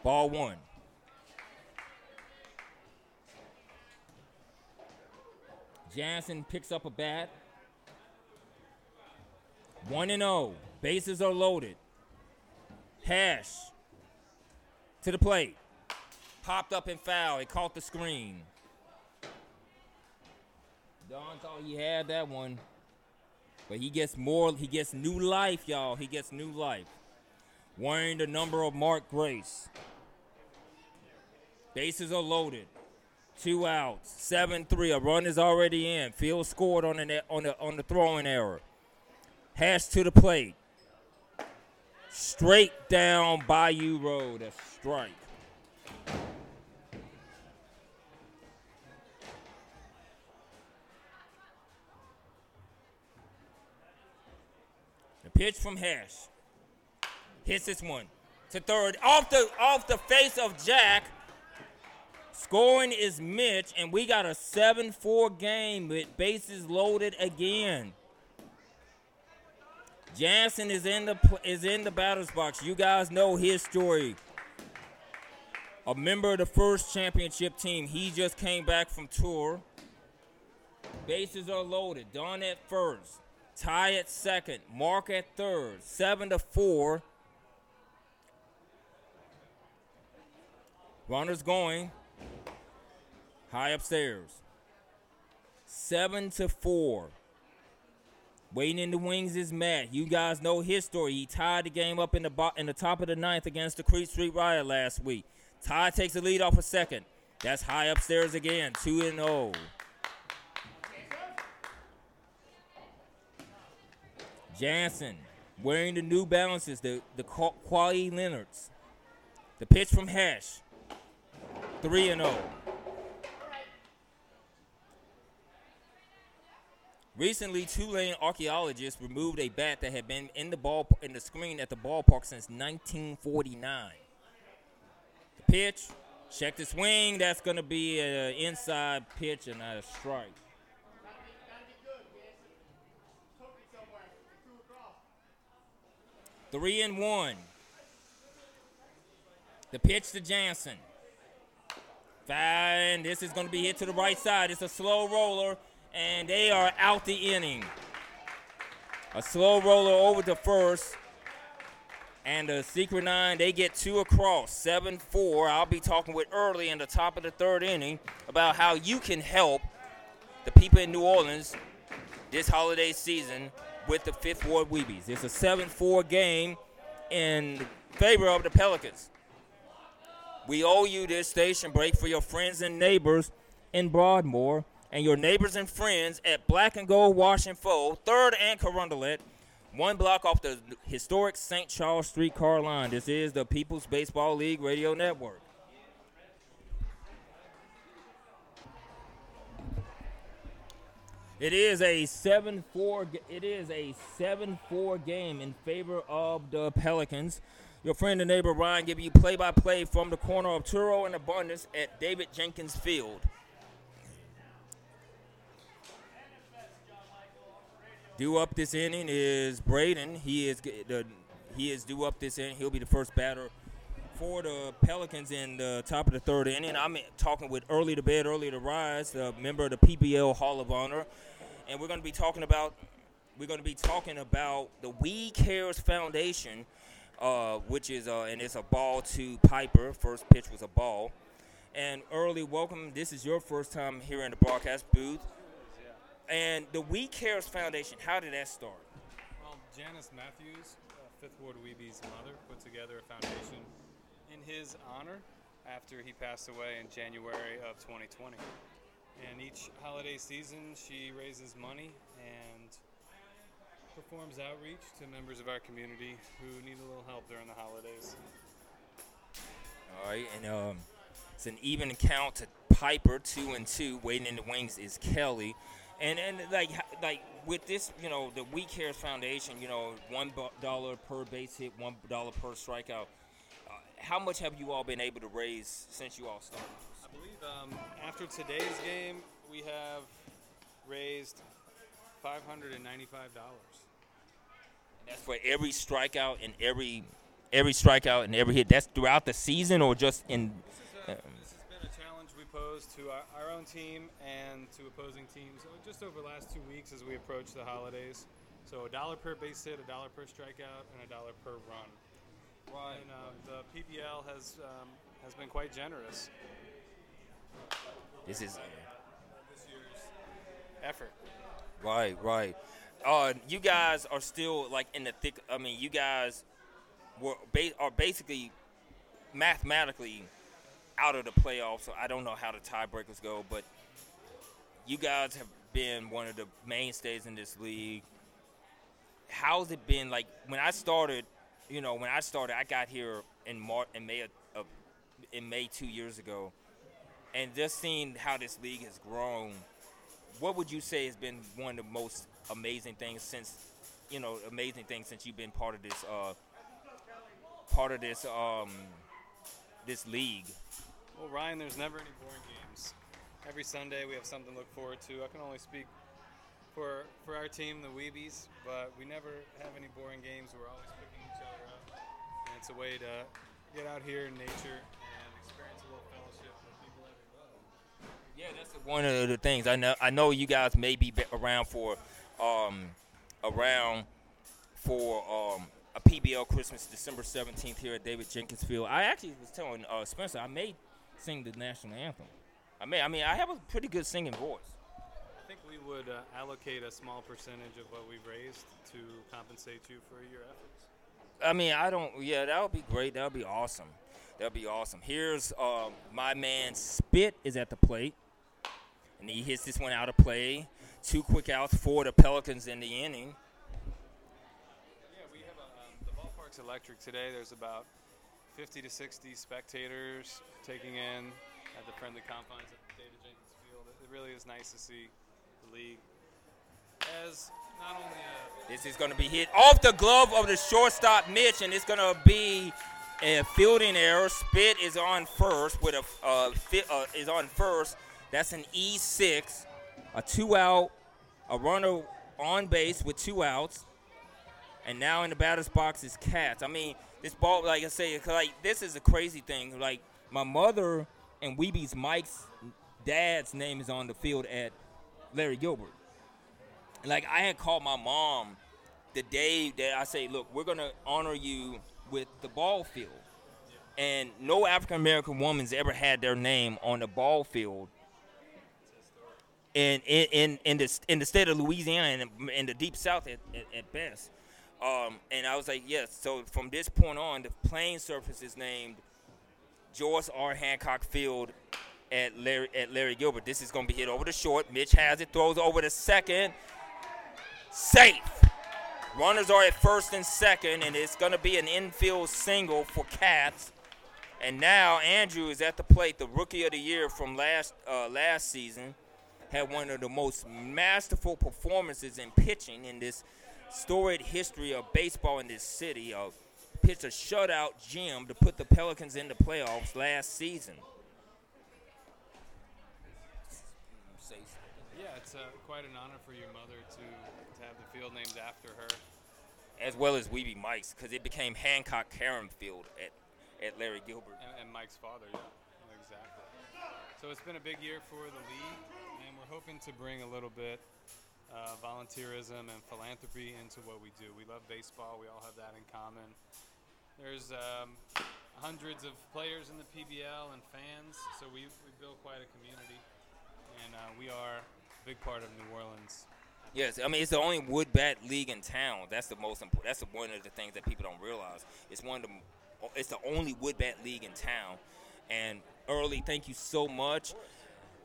Ball one. Jansen picks up a bat. 1 and 0. Bases are loaded. Hash to the plate. Popped up and foul. He caught the screen. Don thought he had that one. But he gets more, he gets new life, y'all. He gets new life. Wearing the number of Mark Grace. Bases are loaded. Two outs. Seven three. A run is already in. Field scored on the on the on the throwing error. Hash to the plate. Straight down Bayou Road. A strike. Pitch from Hash. Hits this one to third. Off the off the face of Jack. Scoring is Mitch, and we got a 7-4 game with bases loaded again. Jansen is in the is in the batter's box. You guys know his story. A member of the first championship team. He just came back from tour. Bases are loaded. Don at first. Ty at second. Mark at third. Seven to four. Runners going. High upstairs. Seven to four. Waiting in the wings is Matt. You guys know his story. He tied the game up in the bo- in the top of the ninth against the Creek Street Riot last week. Ty takes the lead off a second. That's high upstairs again. Two and zero. Jansen wearing the New Balances, the the Kawhi Leonards. The pitch from Hash. Three and zero. Recently, Tulane archaeologists removed a bat that had been in the ball in the screen at the ballpark since 1949. The pitch, check the swing. That's going to be an inside pitch and a strike. Three and one. The pitch to Jansen. Fine. This is going to be hit to the right side. It's a slow roller and they are out the inning. A slow roller over to first. And the Secret Nine, they get two across, 7 4. I'll be talking with early in the top of the third inning about how you can help the people in New Orleans this holiday season with the Fifth Ward Weebies. It's a 7-4 game in favor of the Pelicans. We owe you this station break for your friends and neighbors in Broadmoor and your neighbors and friends at Black and Gold Wash and Fold, 3rd and Carondelet, one block off the historic St. Charles Streetcar line. This is the People's Baseball League Radio Network. It is a 7-4 it is a 7-4 game in favor of the Pelicans. Your friend and neighbor Ryan give you play-by-play from the corner of Tureaud and Abundance at David Jenkins Field. Due up this inning is Braden. He is the he is due up this inning. He'll be the first batter for the Pelicans in the top of the third inning. I'm talking with early to bed, early to rise, the member of the PBL Hall of Honor, and we're going to be talking about we're going to be talking about the We Cares Foundation, uh, which is uh, and it's a ball to Piper. First pitch was a ball, and early welcome. This is your first time here in the broadcast booth. And the We Cares Foundation, how did that start? Well, Janice Matthews, uh, Fifth Ward Weeby's mother, put together a foundation in his honor after he passed away in January of 2020. And each holiday season, she raises money and performs outreach to members of our community who need a little help during the holidays. All right, and um, it's an even count to Piper, two and two. Waiting in the wings is Kelly. And and like like with this, you know, the We Cares Foundation, you know, one dollar per base hit, one dollar per strikeout. Uh, how much have you all been able to raise since you all started? I believe um, after today's game, we have raised five hundred and ninety-five dollars. That's for every strikeout and every every strikeout and every hit. That's throughout the season or just in. This, uh, this has been a challenge we posed to our, our own team and to opposing teams just over the last two weeks as we approach the holidays. So a dollar per base hit, a dollar per strikeout, and a dollar per run. Right. And uh, the PBL has um, has been quite generous. This is this year's effort. Right, right. Uh, you guys are still like in the thick. I mean, you guys were ba- are basically mathematically out of the playoffs. So I don't know how the tiebreakers go, but you guys have been one of the mainstays in this league. How's it been like when I started? You know, when I started, I got here in March, in May of, of in May two years ago, and just seeing how this league has grown. What would you say has been one of the most amazing things since, you know, amazing things since you've been part of this, uh, part of this, um, this league? Well, Ryan, there's never any boring games every Sunday we have something to look forward to. I can only speak for for our team, the Weebies, but we never have any boring games. We're always picking each other up, and it's a way to get out here in nature Yeah, that's one of the things. I know. I know you guys may be around for, um, around for um, a PBL Christmas, December seventeenth here at David Jenkins Field. I actually was telling uh, Spencer I may sing the national anthem. I mean, I mean, I have a pretty good singing voice. I think we would uh, allocate a small percentage of what we've raised to compensate you for your efforts. I mean, I don't. Yeah, that would be great. That would be awesome. That would be awesome. Here's uh, my man Spit is at the plate, and he hits this one out of play. Two quick outs for the Pelicans in the inning. Yeah, we have a, um, the ballpark's electric today. There's about 50 to 60 spectators taking in at the friendly confines of David Jenkins Field. It really is nice to see the league as not only a This is going to be hit off the glove of the shortstop Mitch, and it's going to be a fielding error. Spit is on first with a uh, fi- uh, is on first. That's an E6, a two out, a runner on base with two outs, and now in the batter's box is Katz. I mean, this ball, like I say, like this is a crazy thing. Like my mother and Weeby's Mike's dad's name is on the field at Larry Gilbert. Like I had called my mom the day that I say, look, we're gonna honor you with the ball field. And no African American woman's ever had their name on the ball field in in in, in the in the state of Louisiana and in the deep south at, at, at best. Um, and I was like, yes. So from this point on, the playing surface is named Joyce R. Hancock Field at Larry at Larry Gilbert. This is going to be hit over the short. Mitch has it, throws over the second. Safe. Runners are at first and second, and it's going to be an infield single for Katz. And now Andrew is at the plate, the rookie of the year from last uh, last season, had one of the most masterful performances in pitching in this storied history of baseball in this city. Of pitched a shutout gem to put the Pelicans in the playoffs last season. Yeah, it's uh, quite an honor for your mother to, to have the field named after her. As well as Weeby Mike's, because it became Hancock Karen Field at, at Larry Gilbert. And, and Mike's father, yeah, exactly. So it's been a big year for the league, hoping to bring a little bit uh, volunteerism and philanthropy into what we do. We love baseball. We all have that in common. There's um, hundreds of players in the PBL and fans, so we, we build quite a community, and uh, we are a big part of New Orleans. Yes, I mean it's the only wood bat league in town. That's the most important. That's one of the things that people don't realize. It's one of the. It's the only wood bat league in town. And early, thank you so much.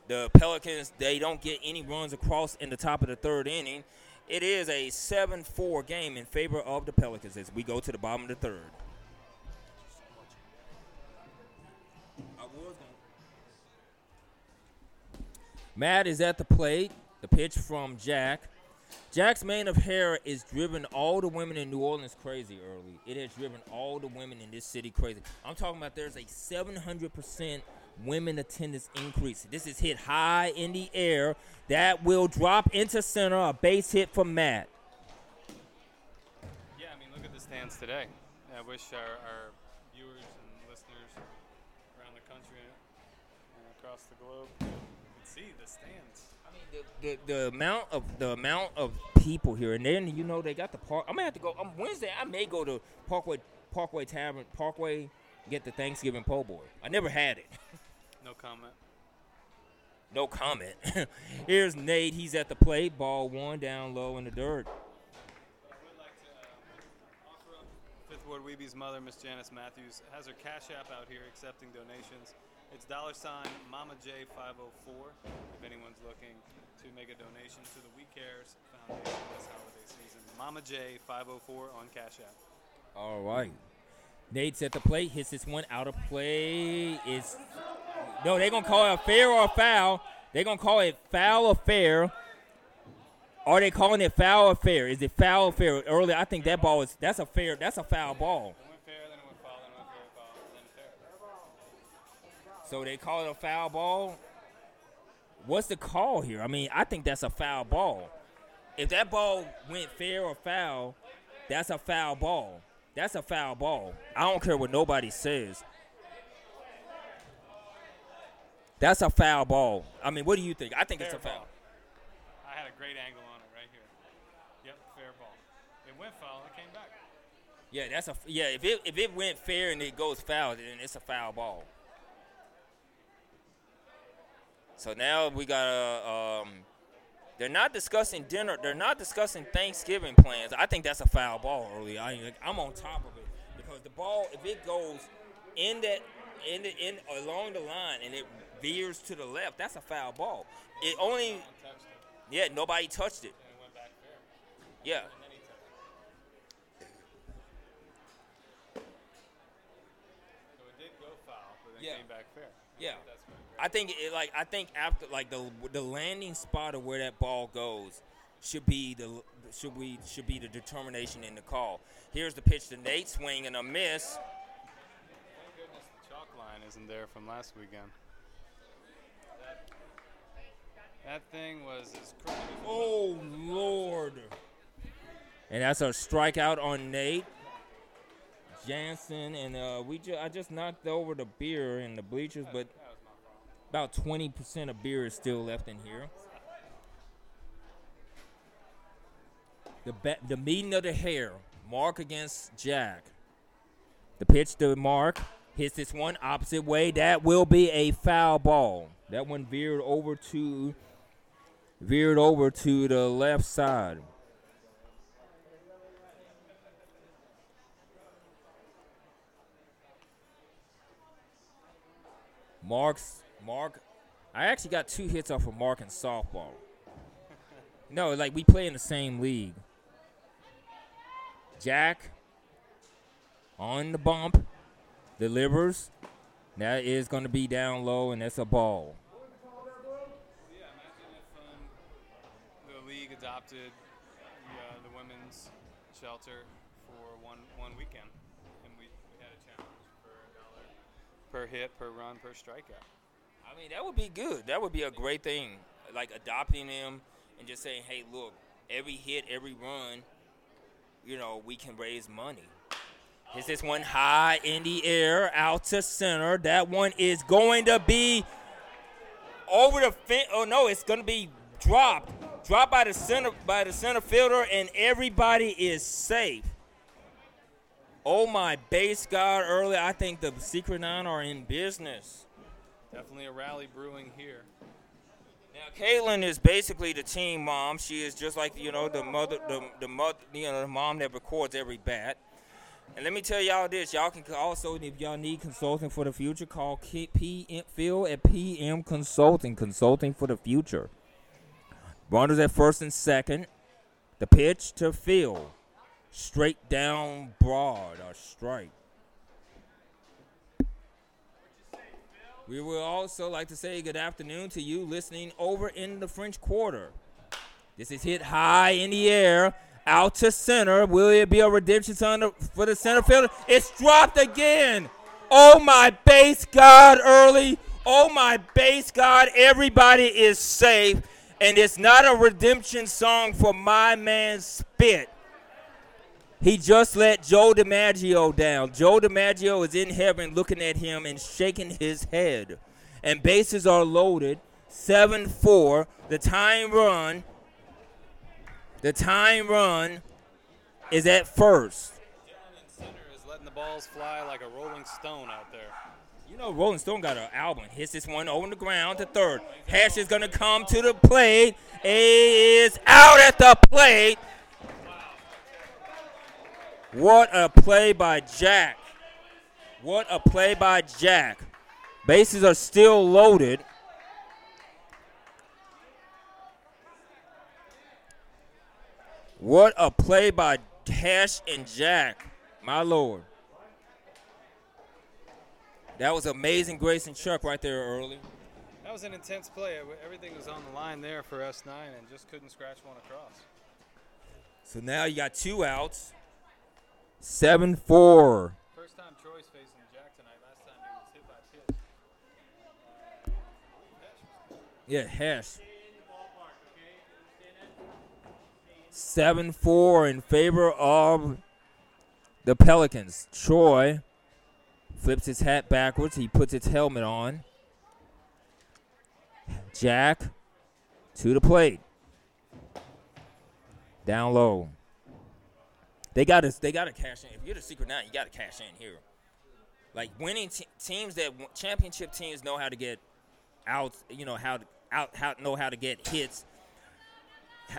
The Pelicans, they don't get any runs across in the top of the third inning. It is a 7 4 game in favor of the Pelicans as we go to the bottom of the third. Matt is at the plate. The pitch from Jack. Jack's mane of hair is driven all the women in New Orleans crazy early. It has driven all the women in this city crazy. I'm talking about there's a 700% women attendance increase. This is hit high in the air. That will drop into center. A base hit from Matt. Yeah, I mean, look at the stands today. I wish our, our viewers and listeners around the country and across the globe could see the stands. I mean, the, the, the amount of the amount of people here, and then you know they got the park. I'm gonna have to go. On Wednesday, I may go to Parkway Parkway Tavern Parkway get the Thanksgiving po' boy. I never had it. No comment. No comment. Here's Nate. He's at the plate. Ball one down low in the dirt. I would like to offer up Fifth Ward Weeby's mother, Miss Janice Matthews, has her Cash App out here accepting donations. It's dollar sign Mama J 504 if anyone's looking to make a donation to the We Cares Foundation this holiday season. Mama J 504 on Cash App. All right. Nate's at the plate. Hits this one out of play. Is no, they're gonna call it a fair or a foul. They're gonna call it foul or fair. Are they calling it foul or fair? Is it foul or fair? Earlier, I think that ball is that's a fair. That's a foul ball. Went fair, then it went foul, then it went fair, foul, then fair. So they call it a foul ball. What's the call here? I mean, I think that's a foul ball. If that ball went fair or foul, that's a foul ball. That's a foul ball. I don't care what nobody says. That's a foul ball. I mean, what do you think? I think it's a foul. ball. I had a great angle on it right here. Yep, fair ball. It went foul, it came back. Yeah, that's a yeah. If it if it went fair and it goes foul, then it's a foul ball. So now we got a. Um, they're not discussing dinner. They're not discussing Thanksgiving plans. I think that's a foul ball early. I, I'm on top of it because the ball, if it goes in that in the, in along the line and it veers to the left, that's a foul ball. It only yeah, nobody touched it. and it went back fair. Yeah. And then he touched it. So it did go foul, but then Yeah. came back fair. Yeah. I think it, like I think after like the the landing spot of where that ball goes should be the should we should be the determination in the call. Here's the pitch to Nate, swing and a miss. Thank goodness the chalk line isn't there from last weekend. That, that thing was as crooked as Oh Lord! And that's a strikeout on Nate Jansen, and uh, we ju- I just knocked over the beer in the bleachers, but That was my fault. about twenty percent of beer is still left in here. The ba- the meeting of the hair, Mark against Jack. The pitch to Mark hits this one opposite way. That will be a foul ball. That one veered over to veered over to the left side. Mark's Mark. I actually got two hits off of Mark in softball. No, like we play in the same league. Jack on the bump, delivers. That is going to be down low, and that's a ball. Yeah, imagine if um, the league adopted the, uh, the women's shelter for one one weekend, and we, we had a challenge for a dollar per hit, per run, per strikeout. I mean, that would be good. That would be a great thing. Like adopting them and just saying, hey, look, every hit, every run, you know, we can raise money. Is this one high in the air, out to center? That one is going to be over the fence. Oh no, it's going to be dropped. Dropped by the center by the center fielder, and everybody is safe. Oh my base god early. I think the Secret Nine are in business. Definitely a rally brewing here. Now, Caitlin is basically the team mom. She is just like you know the mother, the the mother, you know, the mom that records every bat. And let me tell y'all this: y'all can also, if y'all need consulting for the future, call PM Phil at PM Consulting, consulting for the future. Runners at first and second. The pitch to field. straight down broad, a strike. We would also like to say good afternoon to you listening over in the French Quarter. This is hit high in the air, out to center. Will it be a redemption for the center fielder? It's dropped again. Oh my base God, early. Oh my base God, everybody is safe. And it's not a redemption song for my man Spit. He just let Joe DiMaggio down. Joe DiMaggio is in heaven looking at him and shaking his head. And bases are loaded. 7 4. The tying run. The tying run is at first. Dylan in center is letting the balls fly like a rolling stone out there. You know, Rolling Stone got an album. Hits this one over the ground to third. Hash is going to come to the plate. He is out at the plate. What a play by Jack. What a play by Jack. Bases are still loaded. What a play by Hash and Jack. My lord. That was amazing Grayson Chuck right there early. That was an intense play. Everything was on the line there for S9 and just couldn't scratch one across. So now you got two outs. 7 4. First time Troy's facing Jack tonight. Last time he was hit by pitch. Yeah, Hess. 7 4 in favor of the Pelicans. Troy flips his hat backwards. He puts his helmet on. Jack to the plate. Down low. They got to they got to cash in. If you're the secret nine, you got to cash in here. Like winning te- teams that championship teams know how to get out. You know how to out how know how to get hits.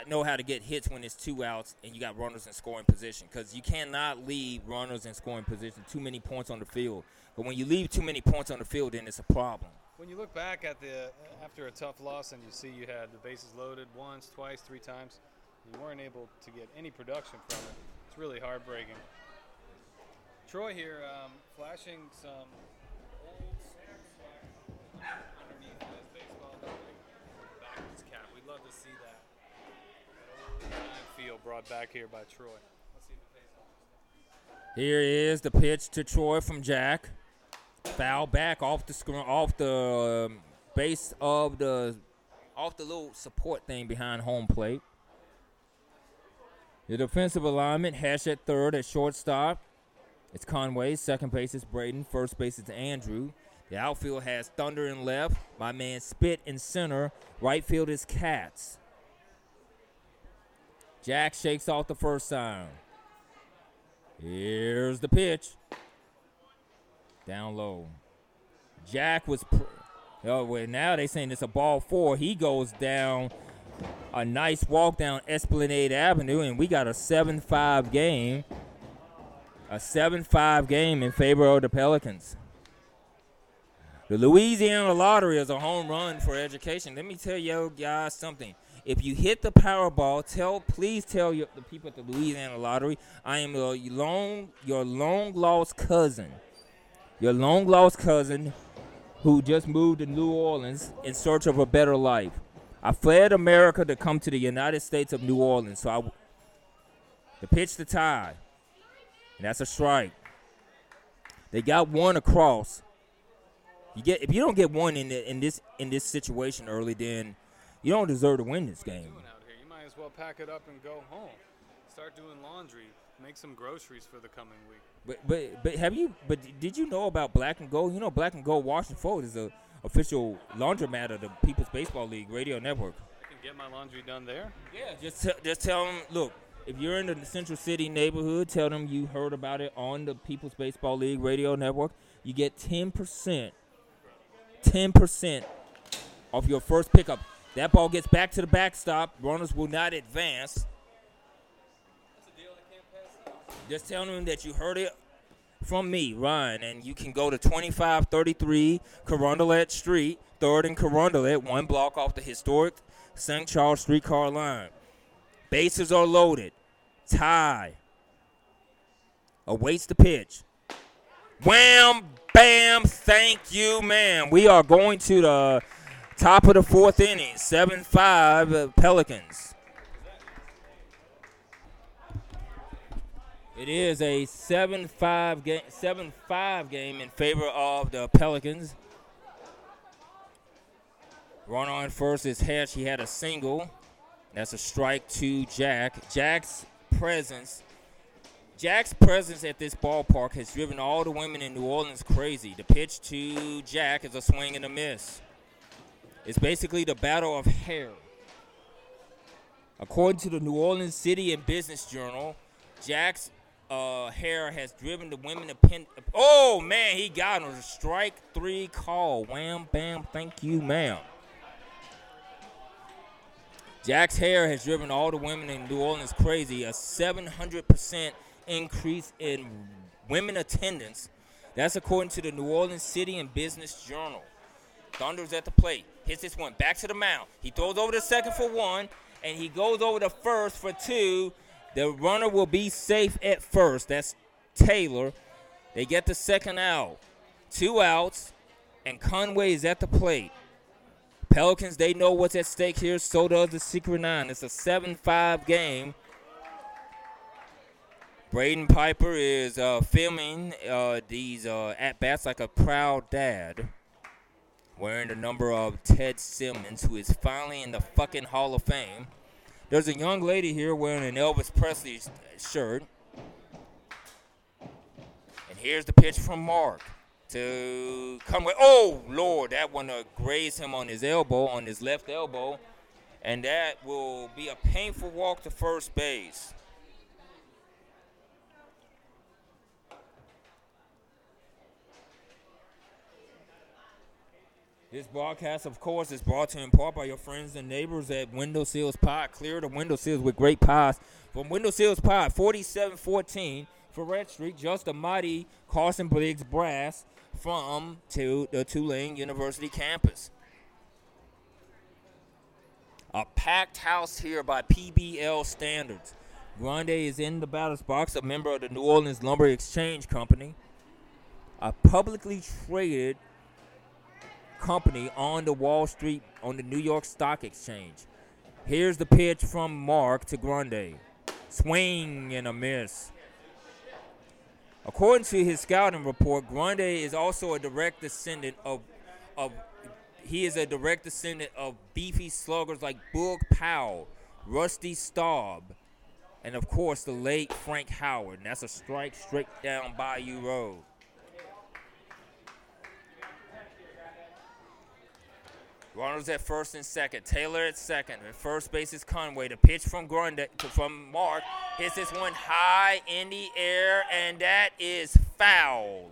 Know how to get hits when it's two outs and you got runners in scoring position because you cannot leave runners in scoring position. Too many points on the field. But when you leave too many points on the field, then it's a problem. When you look back at the after a tough loss and you see you had the bases loaded once, twice, three times, you weren't able to get any production from it. It's really heartbreaking. Troy here um, flashing some old underneath his baseball back of his cap. We'd love to see that. Old brought back here by Troy. Here is the pitch to Troy from Jack. Foul back off the screen, off the um, base of the, off the little support thing behind home plate. The defensive alignment, Hash at third, at shortstop. It's Conway. Second base is Braden. First base is Andrew. The outfield has Thunder in left. My man Spit in center. Right field is Katz. Jack shakes off the first sign. Here's the pitch. Down low. Jack was. Pr- oh, wait, now they saying it's a ball four. He goes down a nice walk down Esplanade Avenue, and we got a 7 5 game. A 7 5 game in favor of the Pelicans. The Louisiana Lottery is a home run for education. Let me tell you guys something. If you hit the Powerball, tell please tell your, the people at the Louisiana Lottery I am your long your long lost cousin, your long lost cousin, who just moved to New Orleans in search of a better life. I fled America to come to the United States of New Orleans, so I to pitch the tie, and that's a strike. They got one across. You get if you don't get one in the, in this in this situation early, then you don't deserve to win this game. Doing out here, you might as well pack it up and go home. Start doing laundry. Make some groceries for the coming week. But but but have you? But did you know about Black and Gold? You know, Black and Gold Wash and Fold is a official laundromat of the People's Baseball League Radio Network. I can get my laundry done there. Yeah, just t- just tell them. Look, if you're in the Central City neighborhood, tell them you heard about it on the People's Baseball League Radio Network. You get ten percent, ten percent off your first pickup. That ball gets back to the backstop. Runners will not advance. Just telling them that you heard it from me, Ryan, and you can go to 2533 Carondelet Street, 3rd and Carondelet, one block off the historic St. Charles streetcar line. Bases are loaded. Ty. Awaits the pitch. Wham, bam, thank you, ma'am. We are going to the top of the fourth inning. 7 5 uh, Pelicans. It is a 7-5 game 7-5 game in favor of the Pelicans. Run on first is Hatch. He had a single. That's a strike to Jack. Jack's presence Jack's presence at this ballpark has driven all the women in New Orleans crazy. The pitch to Jack is a swing and a miss. It's basically the battle of hair. According to the New Orleans City and Business Journal, Jack's uh, hair has driven the women to pin. Oh man, he got him. A strike three call. Wham, bam. Thank you, ma'am. Jack's hair has driven all the women in New Orleans crazy. A 700% increase in women attendance. That's according to the New Orleans City and Business Journal. Thunder's at the plate. Hits this one back to the mound. He throws over the second for one, and he goes over the first for two. The runner will be safe at first. That's Taylor. They get the second out. Two outs, and Conway is at the plate. Pelicans, they know what's at stake here. So does the Secret Nine. It's a 7 5 game. Braden Piper is uh, filming uh, these uh, at bats like a proud dad, wearing the number of Ted Simmons, who is finally in the fucking Hall of Fame. There's a young lady here wearing an Elvis Presley shirt. And here's the pitch from Mark to come with. Oh, Lord, that one uh, grazed him on his elbow, on his left elbow. And that will be a painful walk to first base. This broadcast, of course, is brought to you in part by your friends and neighbors at Windowsill Pie. Clear the window seals with great pies from Windowsill Pie, 4714 Freret Street, just a mighty Carson Briggs brass from to the Tulane University campus. A packed house here by PBL standards. Grande is in the batter's box, a member of the New Orleans Lumber Exchange Company, a publicly traded company on the Wall Street on the New York Stock Exchange. Here's the pitch from Mark to Grande. Swing and a miss. According to his scouting report, Grande is also a direct descendant of of he is a direct descendant of beefy sluggers like Boog Powell, Rusty Staub, and of course the late Frank Howard. And that's a strike straight down Bayou Road. Runners at first and second. Taylor at second. At first base is Conway. The pitch from Grund from Mark hits this one high in the air, and that is foul.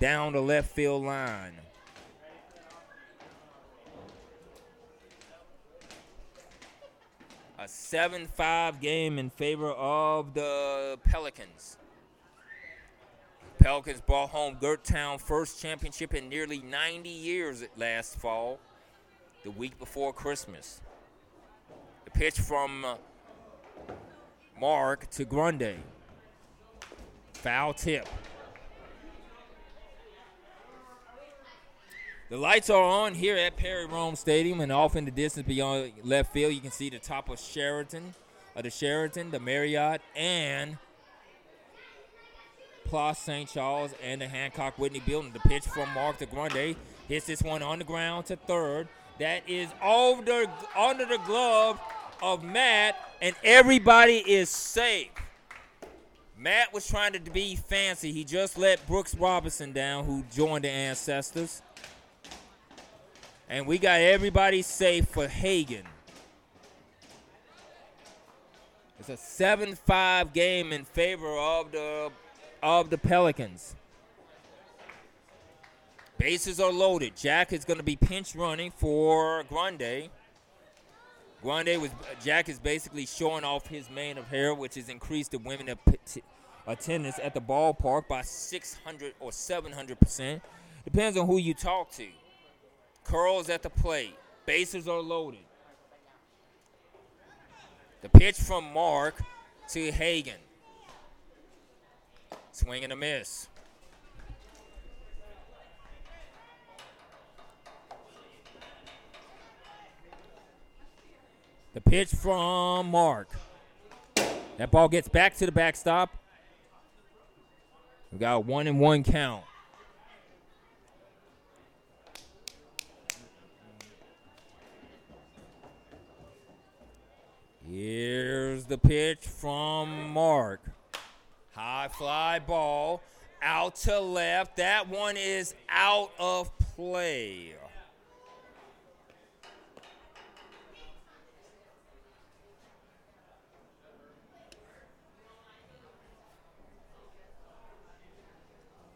Down the left field line. A 7 5 game in favor of the Pelicans. Pelicans brought home Gerttown first championship in nearly 90 years last fall, the week before Christmas. The pitch from uh, Mark to Grundy. Foul tip. The lights are on here at Perry Rome Stadium, and off in the distance beyond left field, you can see the top of Sheraton, of the Sheraton, the Marriott, and Place St. Charles and the Hancock Whitney building. The pitch from Mark to Grundy hits this one on the ground to third. That is over under the glove of Matt, and everybody is safe. Matt was trying to be fancy. He just let Brooks Robinson down, who joined the Ancestors. And we got everybody safe for Hagan. It's a 7-5 game in favor of the of the Pelicans. Bases are loaded. Jack is going to be pinch running for Grundy. Grundy was Jack is basically showing off his mane of hair, which has increased the women attendance at the ballpark by 600 or 700 percent. Depends on who you talk to. Curls at the plate. Bases are loaded. The pitch from Mark to Hagan. Swing and a miss. The pitch from Mark. That ball gets back to the backstop. We got one and one count. Here's the pitch from Mark. High fly ball out to left. That one is out of play.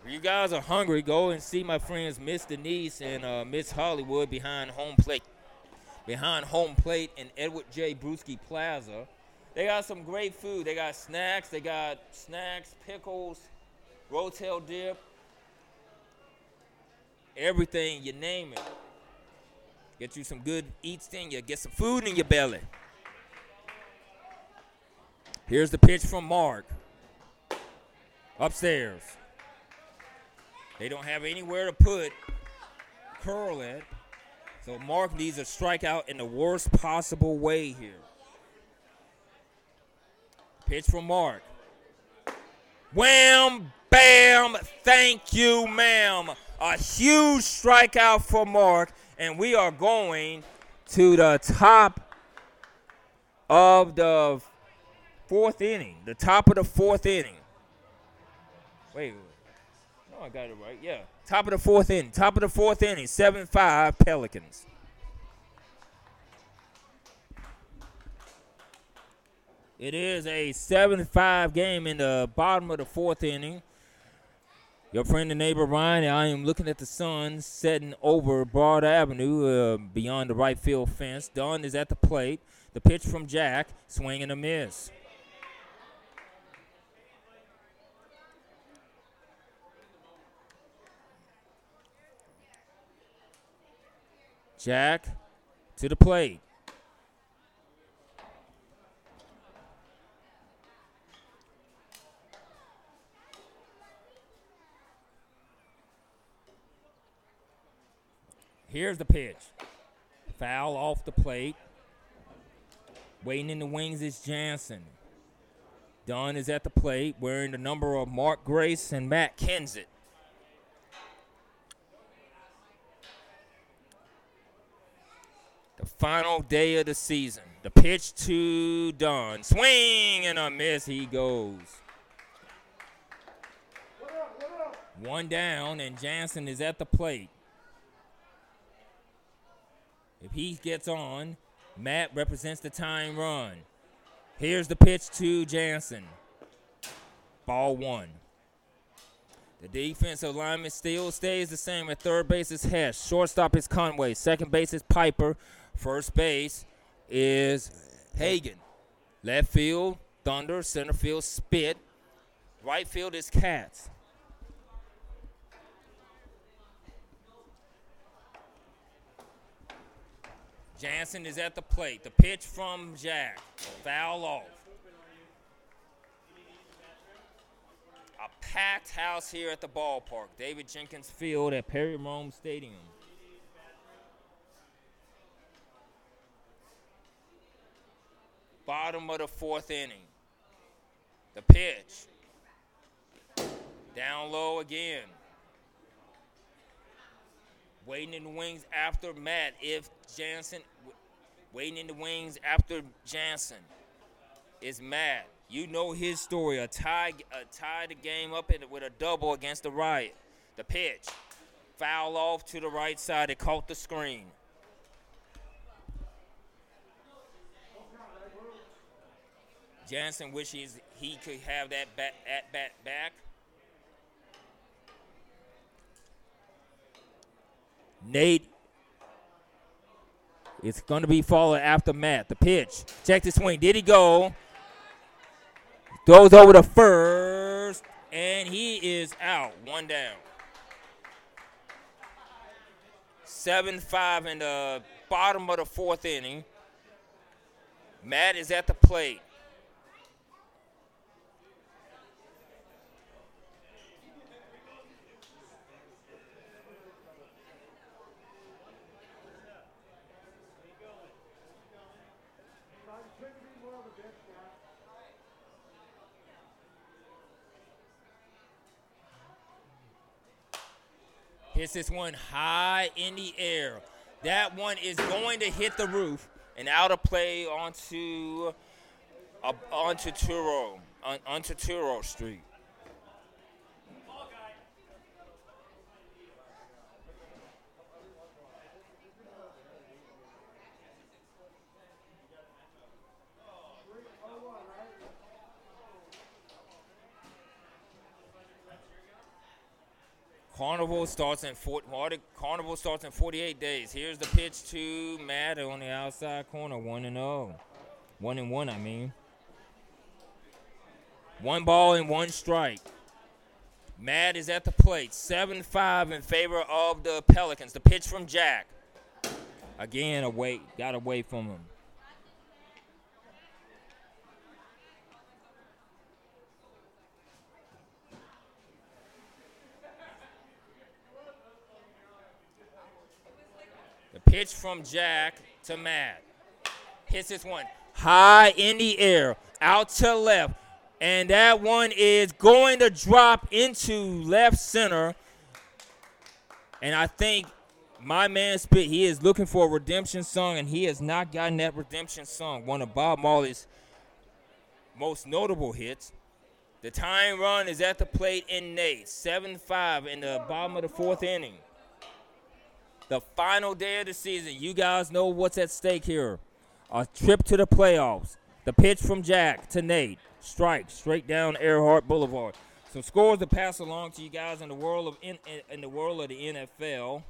If you guys are hungry, go and see my friends Miss Denise and uh, Miss Hollywood behind home plate behind home plate in Edward J. Bruschi Plaza. They got some great food. They got snacks. They got snacks, pickles, rotel dip, everything, you name it. Get you some good eats in you. Get some food in your belly. Here's the pitch from Mark. Upstairs. They don't have anywhere to put Curl at. So Mark needs a strikeout in the worst possible way here. Pitch from Mark. Wham, bam, thank you, ma'am. A huge strikeout for Mark, and we are going to the top of the fourth inning. The top of the fourth inning. Wait, no, I got it right. Yeah. Top of the fourth inning. Top of the fourth inning. 7 5 Pelicans. It is a 7 5 game in the bottom of the fourth inning. Your friend and neighbor Ryan, I am looking at the sun setting over Broad Avenue uh, beyond the right field fence. Dunn is at the plate. The pitch from Jack, swing and a miss. Jack to the plate. Here's the pitch. Foul off the plate. Waiting in the wings is Jansen. Dunn is at the plate wearing the number of Mark Grace and Matt Kenseth. The final day of the season. The pitch to Dunn. Swing and a miss. He goes. One down, and Jansen is at the plate. If he gets on, Matt represents the tying run. Here's the pitch to Jansen. Ball one. The defensive alignment still stays the same. At third base is Hess. Shortstop is Conway. Second base is Piper. First base is Hagan. Left field, Thunder. Center field, Spit. Right field is Katz. Jansen is at the plate. The pitch from Jack. Foul off. A packed house here at the ballpark. David Jenkins Field at Perry Rome Stadium. Bottom of the fourth inning. The pitch. Down low again. Waiting in the wings after Matt. If Jansen, waiting in the wings after Jansen is Matt. You know his story. A tie, a tie the game up in, with a double against the Riot. The pitch. Foul off to the right side. It caught the screen. Jansen wishes he could have that bat, at bat back. Nate it's going to be followed after Matt. The pitch. Check the swing. Did he go? Goes over the first, and he is out. One down. 7 5 in the bottom of the fourth inning. Matt is at the plate. Hits this one high in the air. That one is going to hit the roof and out of play onto uh, onto Tureaud on, onto Tureaud Street. Carnival starts in four, Carnival starts in 48 days. Here's the pitch to Matt on the outside corner, one and zero, oh. one and one. I mean, one ball and one strike. Matt is at the plate, seven five in favor of the Pelicans. The pitch from Jack. Again, away, got away from him. Pitch from Jack to Matt. Hits this one high in the air, out to left. And that one is going to drop into left center. And I think my man Spit, he is looking for a redemption song, and he has not gotten that redemption song. One of Bob Marley's most notable hits. The tying run is at the plate in Nate. 7 5 in the bottom of the fourth inning the final day of the season. You guys know what's at stake here. A trip to the playoffs. The pitch from Jack to Nate. Strike straight down Earhart Boulevard. Some scores to pass along to you guys in the world of in, in the world of the NFL.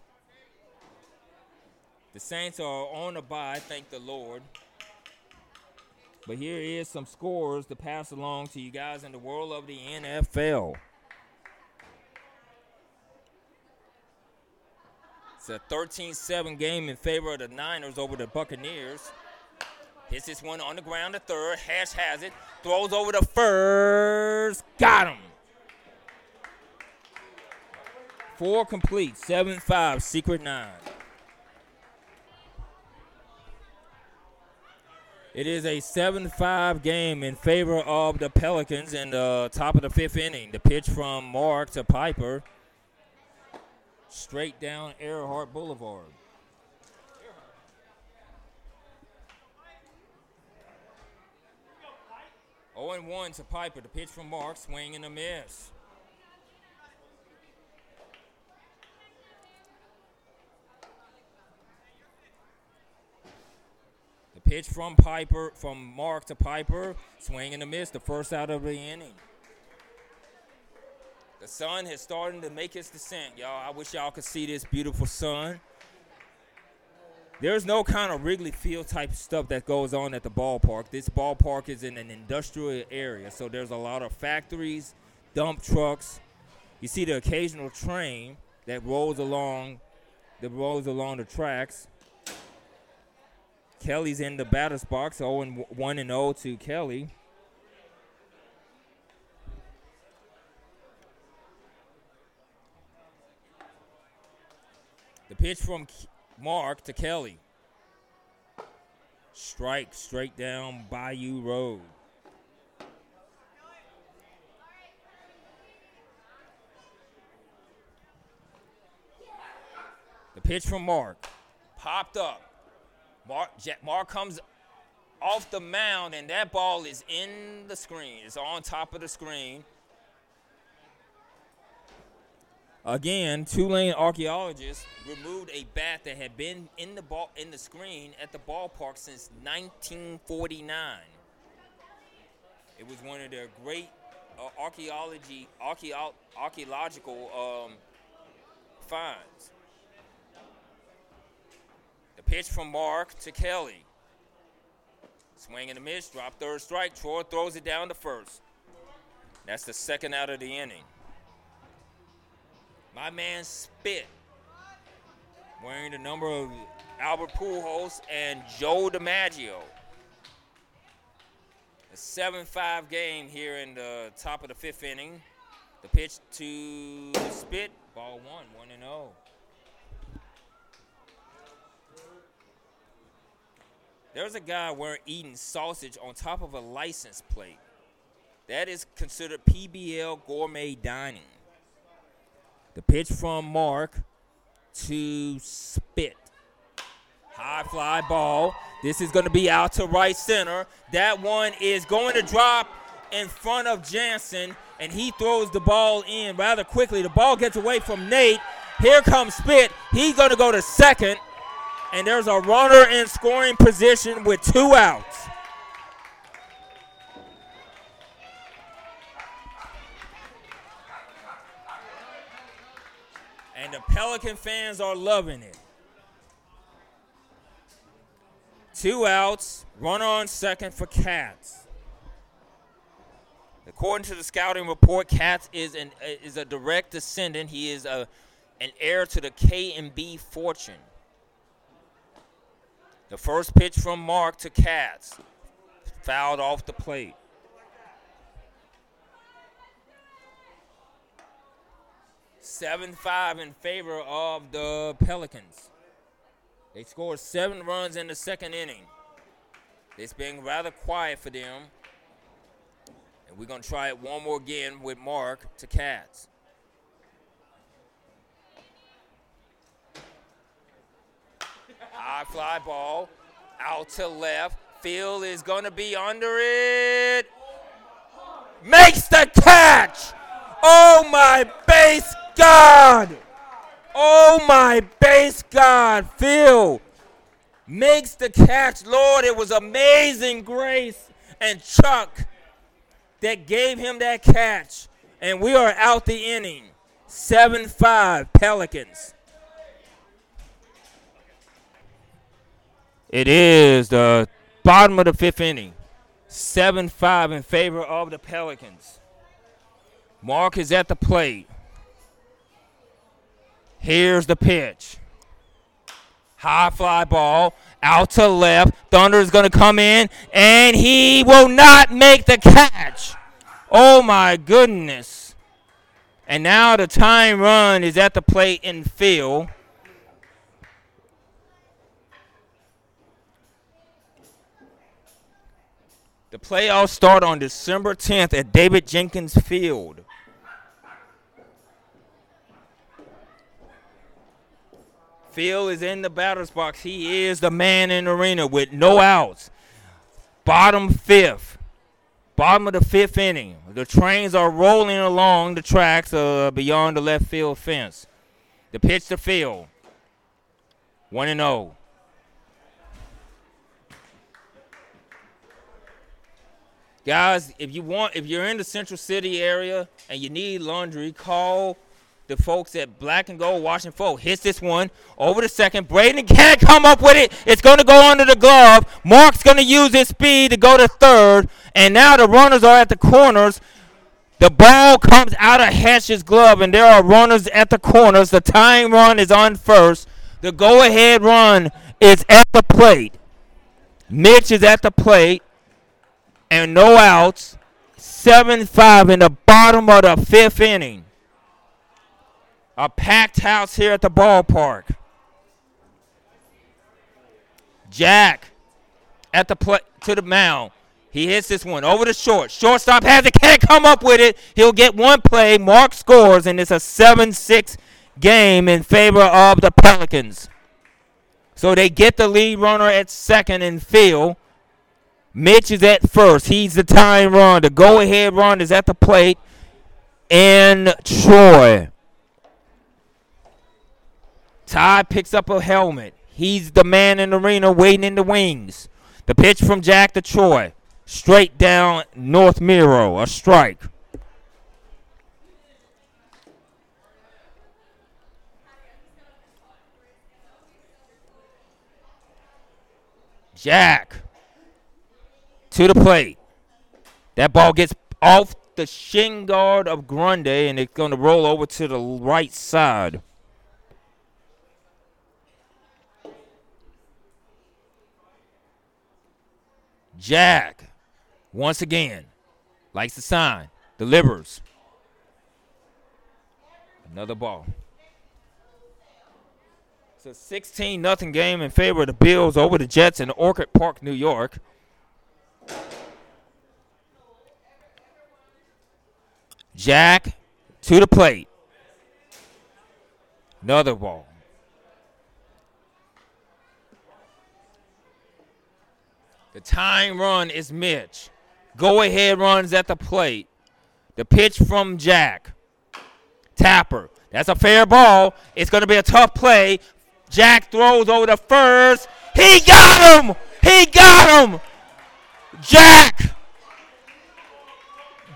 The Saints are on a bye, thank the Lord. But here is some scores to pass along to you guys in the world of the NFL. A 13-7 game in favor of the Niners over the Buccaneers. Hits this one on the ground the third. Hash has it. Throws over the first. Got him. Four complete. 7-5. Secret nine. It is a 7-5 game in favor of the Pelicans in the top of the fifth inning. The pitch from Mark to Piper straight down Earhart Boulevard. Oh and 1 to Piper. The pitch from Mark, swing and a miss. The pitch from Piper, from Mark to Piper, swing and a miss. The first out of the inning. The sun is starting to make its descent, y'all. I wish y'all could see this beautiful sun. There's no kind of Wrigley Field type stuff that goes on at the ballpark. This ballpark is in an industrial area, so there's a lot of factories, dump trucks. You see the occasional train that rolls along, that rolls along the tracks. Kelly's in the batter's box, 0 and 1 and 0 to Kelly. Pitch from Mark to Kelly. Strike straight down Bayou Road. The pitch from Mark popped up. Mark, Mark comes off the mound, and that ball is in the screen. It's on top of the screen. Again, Tulane archaeologists removed a bat that had been in the ball in the screen at the ballpark since 1949. It was one of their great uh, archaeology archaeo- archaeological um, finds. The pitch from Mark to Kelly. Swing and a miss, drop third strike. Troy throws it down to first. That's the second out of the inning. My man Spit, wearing the number of Albert Pujols and Joe DiMaggio. A 7-5 game here in the top of the fifth inning. The pitch to Spit, ball one, one and zero. Oh. There's a guy wearing eating sausage on top of a license plate. That is considered PBL gourmet dining. The pitch from Mark to Spit. High fly ball. This is going to be out to right center. That one is going to drop in front of Jansen, and he throws the ball in rather quickly. The ball gets away from Nate. Here comes Spit. He's going to go to second, and there's a runner in scoring position with two outs. And the Pelican fans are loving it. Two outs, runner on second for Katz. According to the scouting report, Katz is an uh, is a direct descendant. He is a an heir to the K and B fortune. The first pitch from Mark to Katz, fouled off the plate. 7 5 in favor of the Pelicans. They scored seven runs in the second inning. It's been rather quiet for them. And we're going to try it one more again with Mark to Katz. High fly ball out to left. Phil is going to be under it. Makes the catch. Oh, my base God! Oh my base God, Phil makes the catch. Lord, it was amazing grace and Chuck that gave him that catch. And we are out the inning. 7 5 Pelicans. It is the bottom of the fifth inning. 7 5 in favor of the Pelicans. Mark is at the plate. Here's the pitch. High fly ball out to left. Thunder is going to come in, and he will not make the catch. Oh my goodness. And now the tying run is at the plate in field. The playoffs start on December 10th at David Jenkins Field. Phil is in the batter's box. He is the man in the arena with no outs. Bottom fifth. Bottom of the fifth inning. The trains are rolling along the tracks uh, beyond the left field fence. The pitch to Phil. 1 and 0. Guys, if you want if you're in the Central City area and you need laundry, call the folks at Black and Gold Wash and Fold hits this one over the second. Braden can't come up with it. It's going to go under the glove. Mark's going to use his speed to go to third. And now the runners are at the corners. The ball comes out of Hash's glove, and there are runners at the corners. The tying run is on first. The go ahead run is at the plate. Mitch is at the plate, and no outs. 7 5 in the bottom of the fifth inning. A packed house here at the ballpark. Jack at the to the mound. He hits this one over the short. Shortstop has it, can't come up with it. He'll get one play. Mark scores, and it's a 7 6 game in favor of the Pelicans. So they get the lead runner at second and Phil. Mitch is at first. He's the tying run. The go ahead run is at the plate. And Troy. Ty picks up a helmet. He's the man in the arena waiting in the wings. The pitch from Jack to Troy. Straight down North Miro. A strike. Jack to the plate. That ball gets off the shin guard of Grundy, and it's going to roll over to the right side. Jack, once again, likes to sign, delivers. Another ball. It's a 16 nothing game in favor of the Bills over the Jets in Orchard Park, New York. Jack to the plate. Another ball. The tying run is Mitch. Go ahead runs at the plate. The pitch from Jack. Tapper. That's a fair ball. It's going to be a tough play. Jack throws over the first. He got him! He got him! Jack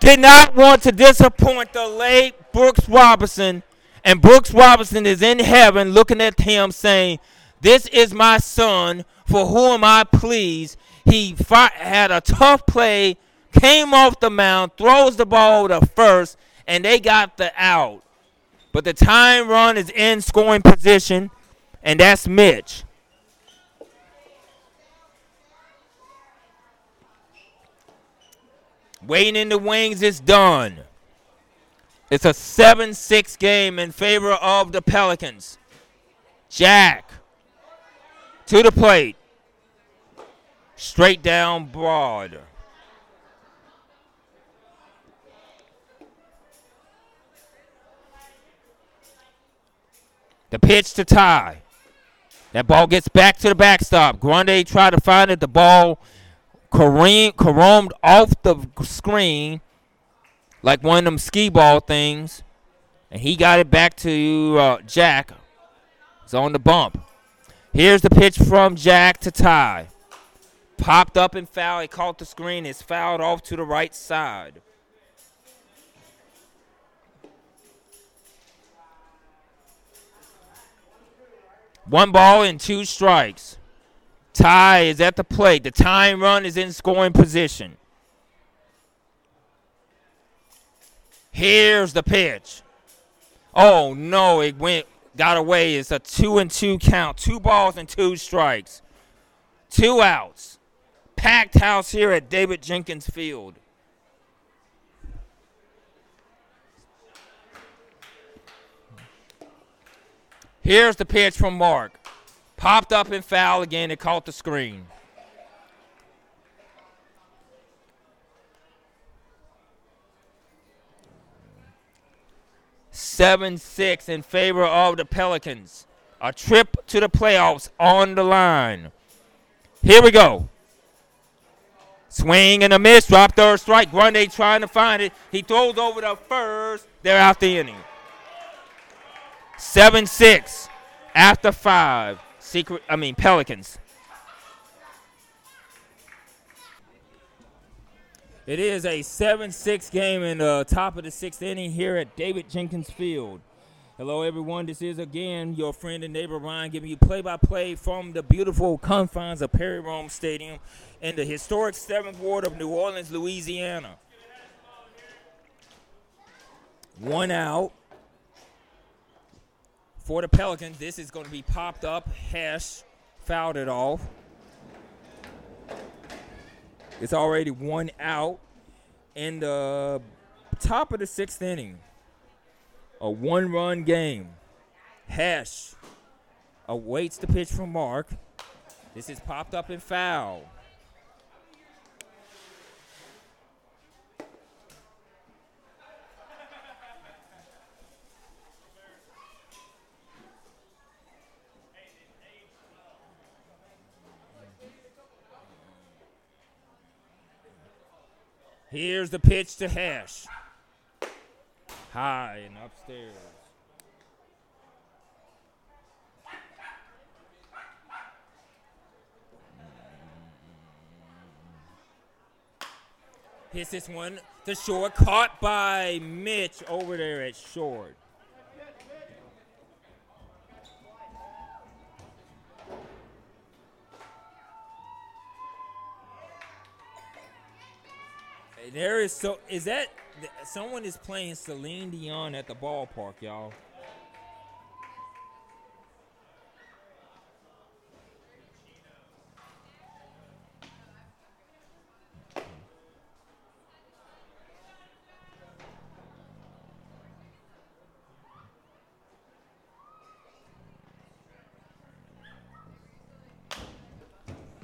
did not want to disappoint the late Brooks Robinson. And Brooks Robinson is in heaven looking at him saying, This is my son for whom I please. He fought, had a tough play, came off the mound, throws the ball to first, and they got the out. But the tying run is in scoring position and that's Mitch. Waiting in the wings is Dunn. It's a 7 6 game in favor of the Pelicans. Jack to the plate. Straight down broad. The pitch to Ty. That ball gets back to the backstop. Grande tried to find it. The ball caromed off the screen like one of them skee ball things. And he got it back to uh, Jack. It's on the bump. Here's the pitch from Jack to Ty. Popped up and fouled. He caught the screen. It's fouled off to the right side. One ball and two strikes. Ty is at the plate. The tying run is in scoring position. Here's the pitch. Oh no, it went got away. It's a two and two count. Two balls and two strikes. Two outs. Packed house here at David Jenkins Field. Here's the pitch from Mark. Popped up and foul again. It caught the screen. Seven six in favor of the Pelicans. A trip to the playoffs on the line. Here we go. Swing and a miss. Drop third strike. Grundy trying to find it. He throws over the first. They're out the inning. 7 6 after five. Secret, I mean, Pelicans. It is a 7 6 game in the top of the sixth inning here at David Jenkins Field. Hello, everyone. This is again your friend and neighbor Ryan giving you play by play from the beautiful confines of Perry Rome Stadium in the historic 7th Ward of New Orleans, Louisiana. One out for the Pelicans. This is going to be popped up. Hash fouled it off. It's already one out in the top of the sixth inning a one run game. Hash awaits the pitch from Mark. This is popped up and foul. Here's the pitch to Hash high and upstairs. Hits this one to short, caught by Mitch over there at short. There is so is that someone is playing Celine Dion at the ballpark, y'all.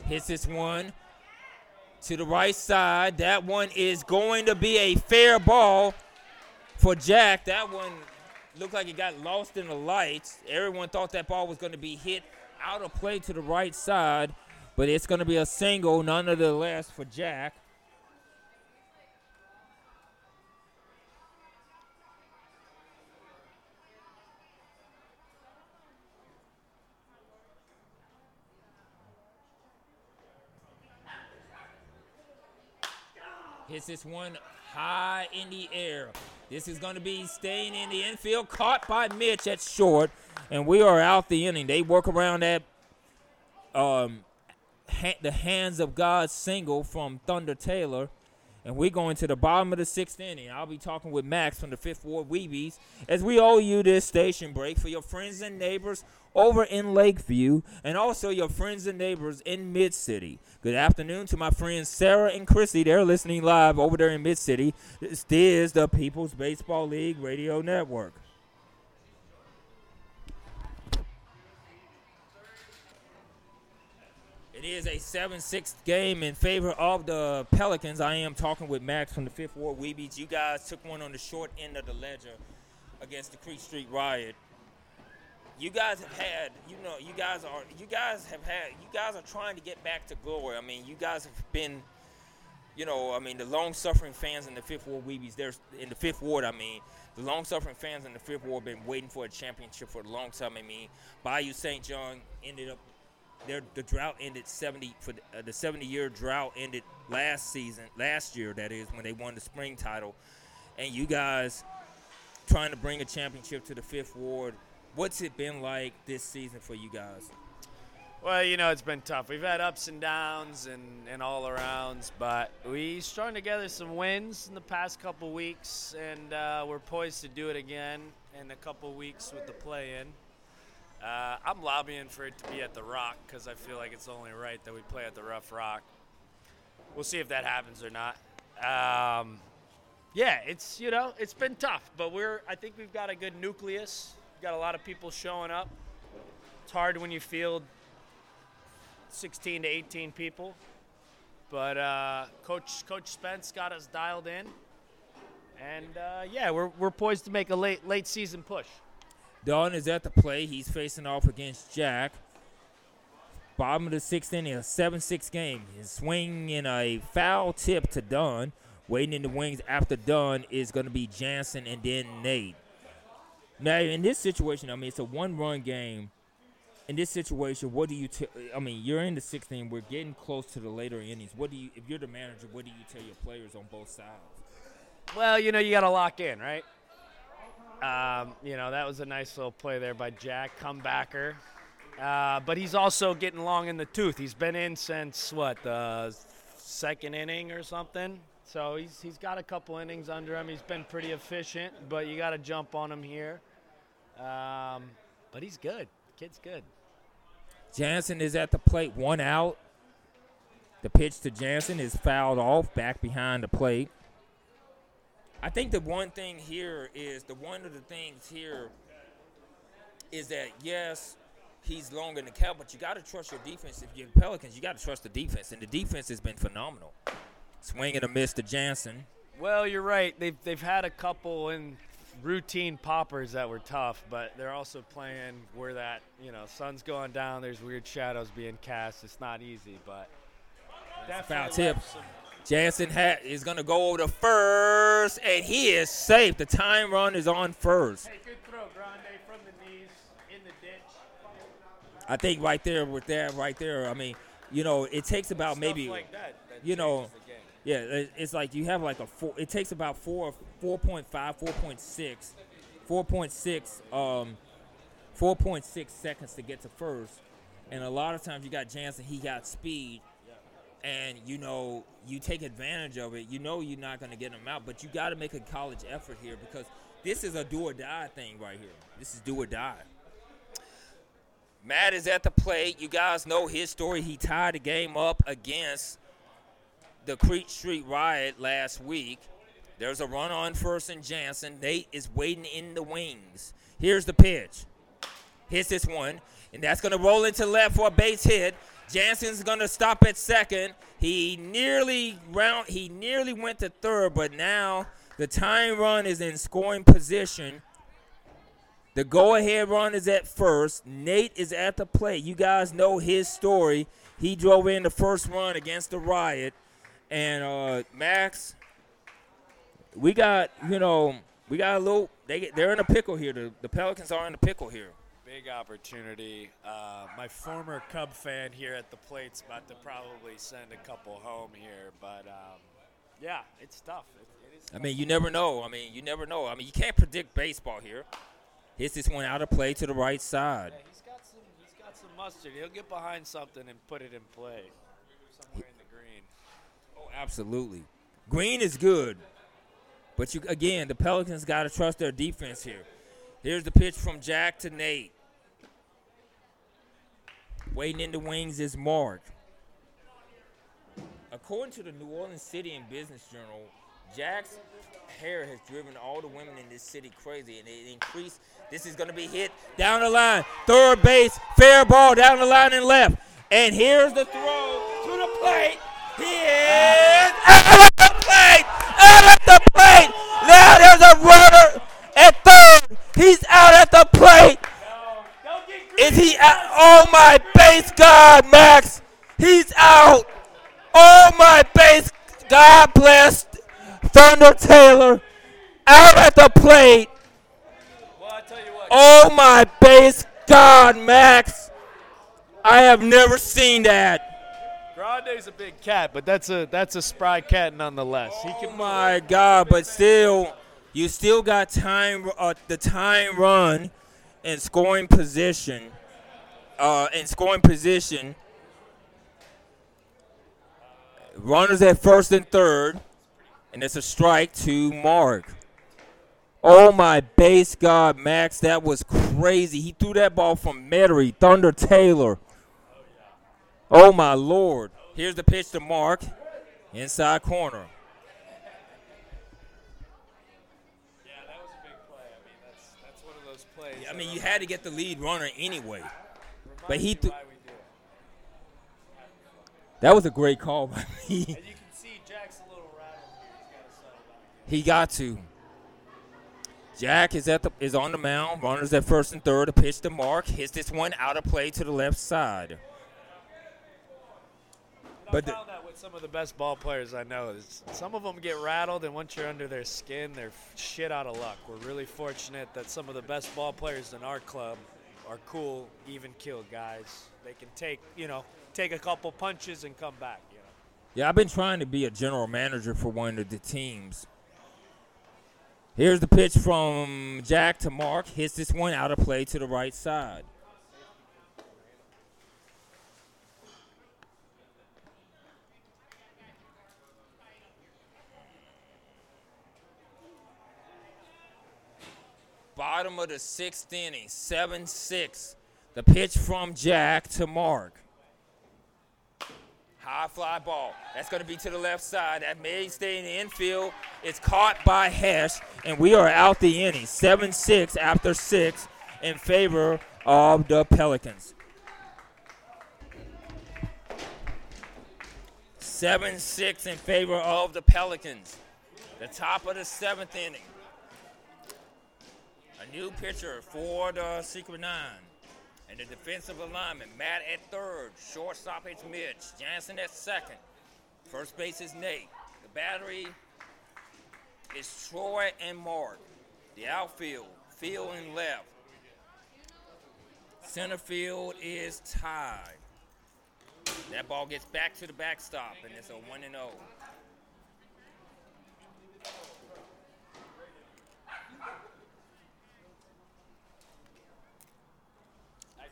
Hits this one to the right side. That one is going to be a fair ball for Jack. That one looked like it got lost in the lights. Everyone thought that ball was going to be hit out of play to the right side, but it's going to be a single nonetheless for Jack. Hits this one high in the air. This is going to be staying in the infield, caught by Mitch at short, and we are out the inning. They work around that um, ha- the hands of God single from Thunder Taylor. And we're going to the bottom of the sixth inning. I'll be talking with Max from the Fifth Ward Weebies as we owe you this station break for your friends and neighbors over in Lakeview and also your friends and neighbors in Mid City. Good afternoon to my friends Sarah and Chrissy. They're listening live over there in Mid City. This is the People's Baseball League Radio Network. It is a 7 6 game in favor of the Pelicans. I am talking with Max from the Fifth Ward Weebies. You guys took one on the short end of the ledger against the Creek Street Riot. You guys have had, you know, you guys are, you guys have had, you guys are trying to get back to glory. I mean, you guys have been, you know, I mean, the long-suffering fans in the Fifth Ward Weebies, there's in the Fifth Ward. I mean, the long-suffering fans in the Fifth Ward have been waiting for a championship for a long time. I mean, Bayou St. John ended up their the drought ended 70 for the, uh, the 70 year drought ended last season last year that is when they won the spring title and you guys trying to bring a championship to the fifth ward what's it been like this season for you guys well you know it's been tough we've had ups and downs and, and all arounds but we strung together some wins in the past couple weeks and uh, we're poised to do it again in a couple weeks with the play in uh, I'm lobbying for it to be at the Rock because I feel like it's only right that we play at the Rough Rock. We'll see if that happens or not. Um, yeah, it's you know it's been tough, but we're I think we've got a good nucleus. Got a lot of people showing up. It's hard when you field 16 to 18 people, but uh, Coach Coach Spence got us dialed in, and uh, yeah, we're we're poised to make a late late season push. Don is at the play. He's facing off against Jack. Bottom of the sixth inning, a 7 6 game. His swing in a foul tip to Dunn. Waiting in the wings after Dunn is going to be Jansen and then Nate. Now, in this situation, I mean, it's a one run game. In this situation, what do you tell? I mean, you're in the sixth inning. We're getting close to the later innings. What do you, if you're the manager, what do you tell your players on both sides? Well, you know, you got to lock in, right? Um, you know, that was a nice little play there by Jack, comebacker. Uh, but he's also getting long in the tooth. He's been in since what the second inning or something. So he's he's got a couple innings under him. He's been pretty efficient, but you got to jump on him here. Um, but he's good. Kid's good. Jansen is at the plate, one out. The pitch to Jansen is fouled off back behind the plate. I think the one thing here is the one of the things here is that yes, he's long in the count, but you got to trust your defense. If you're Pelicans, you got to trust the defense, and the defense has been phenomenal. Swing and a miss to Jansen. Well, you're right. They've they've had a couple in routine poppers that were tough, but they're also playing where that you know sun's going down. There's weird shadows being cast. It's not easy, but Foul definitely tip. Jansen ha- is going to go over to first, and he is safe. The tying run is on first. Hey, good throw, Grande from the knees in the ditch. I think right there with that, right there. I mean, you know, it takes about Stuff maybe, like that, that you know, the game. Yeah, it's like you have like a four. It takes about four, 4.5, 4.6, 4.6, um, 4.6 seconds to get to first, and a lot of times you got Jansen. He got speed, and you know you take advantage of it. You know you're not going to get him out, but you got to make a college effort here because this is a do or die thing right here. This is do or die. Matt is at the plate. You guys know his story. He tied the game up against the Creek Street Riot last week. There's a run on first and Jansen. Nate is waiting in the wings. Here's the pitch. Hits this one, and that's going to roll into left for a base hit. Jansen's going to stop at second. He nearly round. He nearly went to third, but now the tying run is in scoring position. The go ahead run is at first. Nate is at the plate. You guys know his story. He drove in the first run against the Riot. And uh, Max, we got, you know, we got a little, they, get- they're in a pickle here. The, the Pelicans are in a pickle here. Big opportunity. Uh, my former Cub fan here at the plate's about to probably send a couple home here, but um, yeah, it's tough. It, it is. I mean, you never know. I mean, you never know. I mean, you can't predict baseball here. Hits this one out of play to the right side. Yeah, he's got some. He's got some mustard. He'll get behind something and put it in play somewhere in the green. Absolutely. Green is good, but you again, the Pelicans got to trust their defense here. Here's the pitch from Jack to Nate. Waiting in the wings is Mark. According to the New Orleans City and Business Journal, Jack's hair has driven all the women in this city crazy, and it increased. This is going to be hit down the line, third base, fair ball down the line and left. And here's the throw to the plate. He is out of the plate, out of the plate. Now there's a runner at third. He's out at the plate. Is he out? Oh my base God, Max. He's out. Oh my base. God bless Thunder Taylor. Out at the plate. Oh my base God, Max. I have never seen that. Grande's a big cat, but that's a that's a spry cat nonetheless. He Oh can my God! But still, you still got time. Uh, the tying run in scoring position. Uh, in scoring position. Runners at first and third, and it's a strike to Mark. Oh my base God, Max, that was crazy. He threw that ball from Metairie, Thunder Taylor. Oh my Lord! Here's the pitch to Mark, inside corner. Yeah, that was a big play. I mean, that's that's one of those plays. I mean, you had to get the lead runner anyway. but he me threw- why we do it. That was a great call by me. And you can see Jack's a little rattled here. He's got to settle down. He got to. Jack is at the is on the mound. Runners at first and third. A pitch to Mark. Hits this one out of play to the left side. But the- I found that with some of the best ball players I know, is some of them get rattled, and once you're under their skin, they're shit out of luck. We're really fortunate that some of the best ball players in our club are cool, even kill guys. They can take, you know, take a couple punches and come back. You know. Yeah, I've been trying to be a general manager for one of the teams. Here's the pitch from Jack to Mark. Hits this one out of play to the right side. Bottom of the sixth inning, 7 6. The pitch from Jack to Mark. High fly ball. That's going to be to the left side. That may stay in the infield. It's caught by Hesh, and we are out the inning. 7 6 after 6 in favor of the Pelicans. 7 6 in favor of the Pelicans. The top of the seventh inning. New pitcher for the uh, Secret Nine. And the defensive alignment, Matt at third, shortstop is Mitch, Jansen at second, first base is Nate. The battery is Troy and Mark. The outfield, field and left. Center field is tied. That ball gets back to the backstop, and it's a 1 and 0.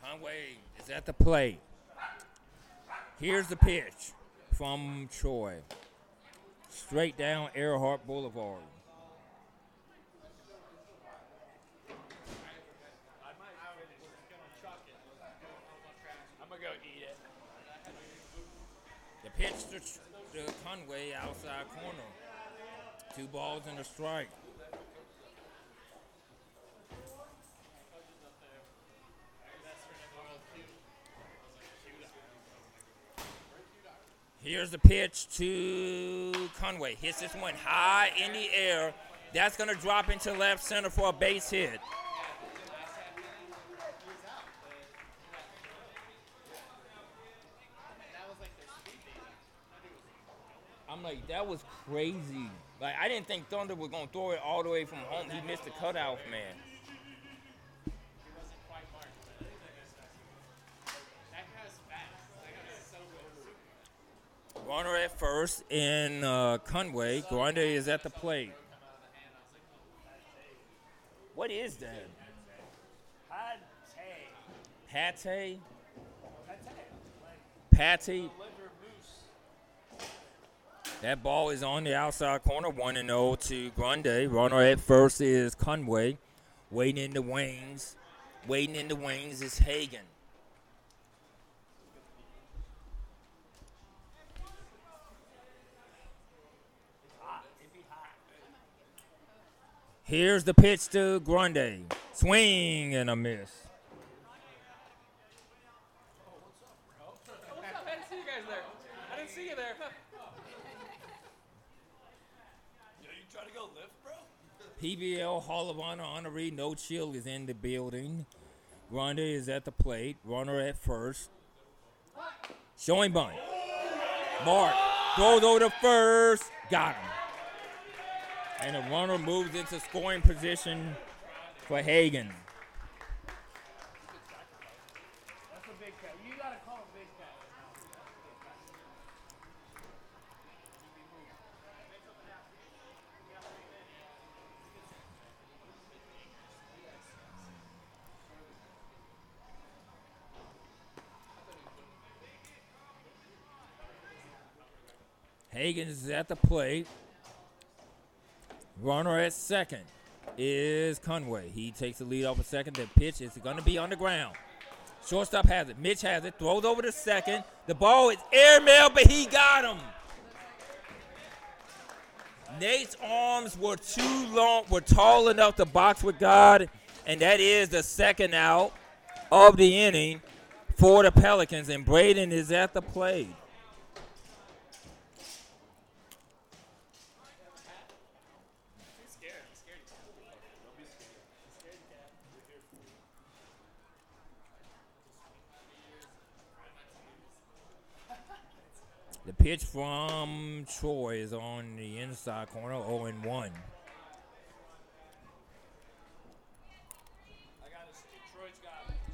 Conway is at the plate. Here's the pitch from Troy. Straight down Earhart Boulevard. I'm gonna go eat it. The pitch to, to Conway outside corner. Two balls and a strike. Here's the pitch to Conway. Hits this one high in the air. That's going to drop into left center for a base hit. I'm like, that was crazy. Like, I didn't think Thunder was going to throw it all the way from home. He missed the cutoff, man. Runner at first in uh, Conway. Grande is at the plate. What is that? Pate? Pate? That ball is on the outside corner, 1 and 0 to Grande. Runner at first is Conway. Waiting in the wings. Waiting in the wings is Hagan. Here's the pitch to Grande. Swing and a miss. PBL Hall of Honor honoree No Chill is in the building. Grande is at the plate. Runner at first. Showing bunt. Mark throws over to first. Got him. And the runner moves into scoring position for Hagen. Hagen is at the plate. Runner at second is Conway. He takes the lead off a second. The pitch is going to be on the ground. Shortstop has it. Mitch has it. Throws over to second. The ball is airmail, but he got him. Nate's arms were too long, were tall enough to box with God, and that is the second out of the inning for the Pelicans. And Braden is at the plate. The pitch from Troy is on the inside corner, 0 and 1.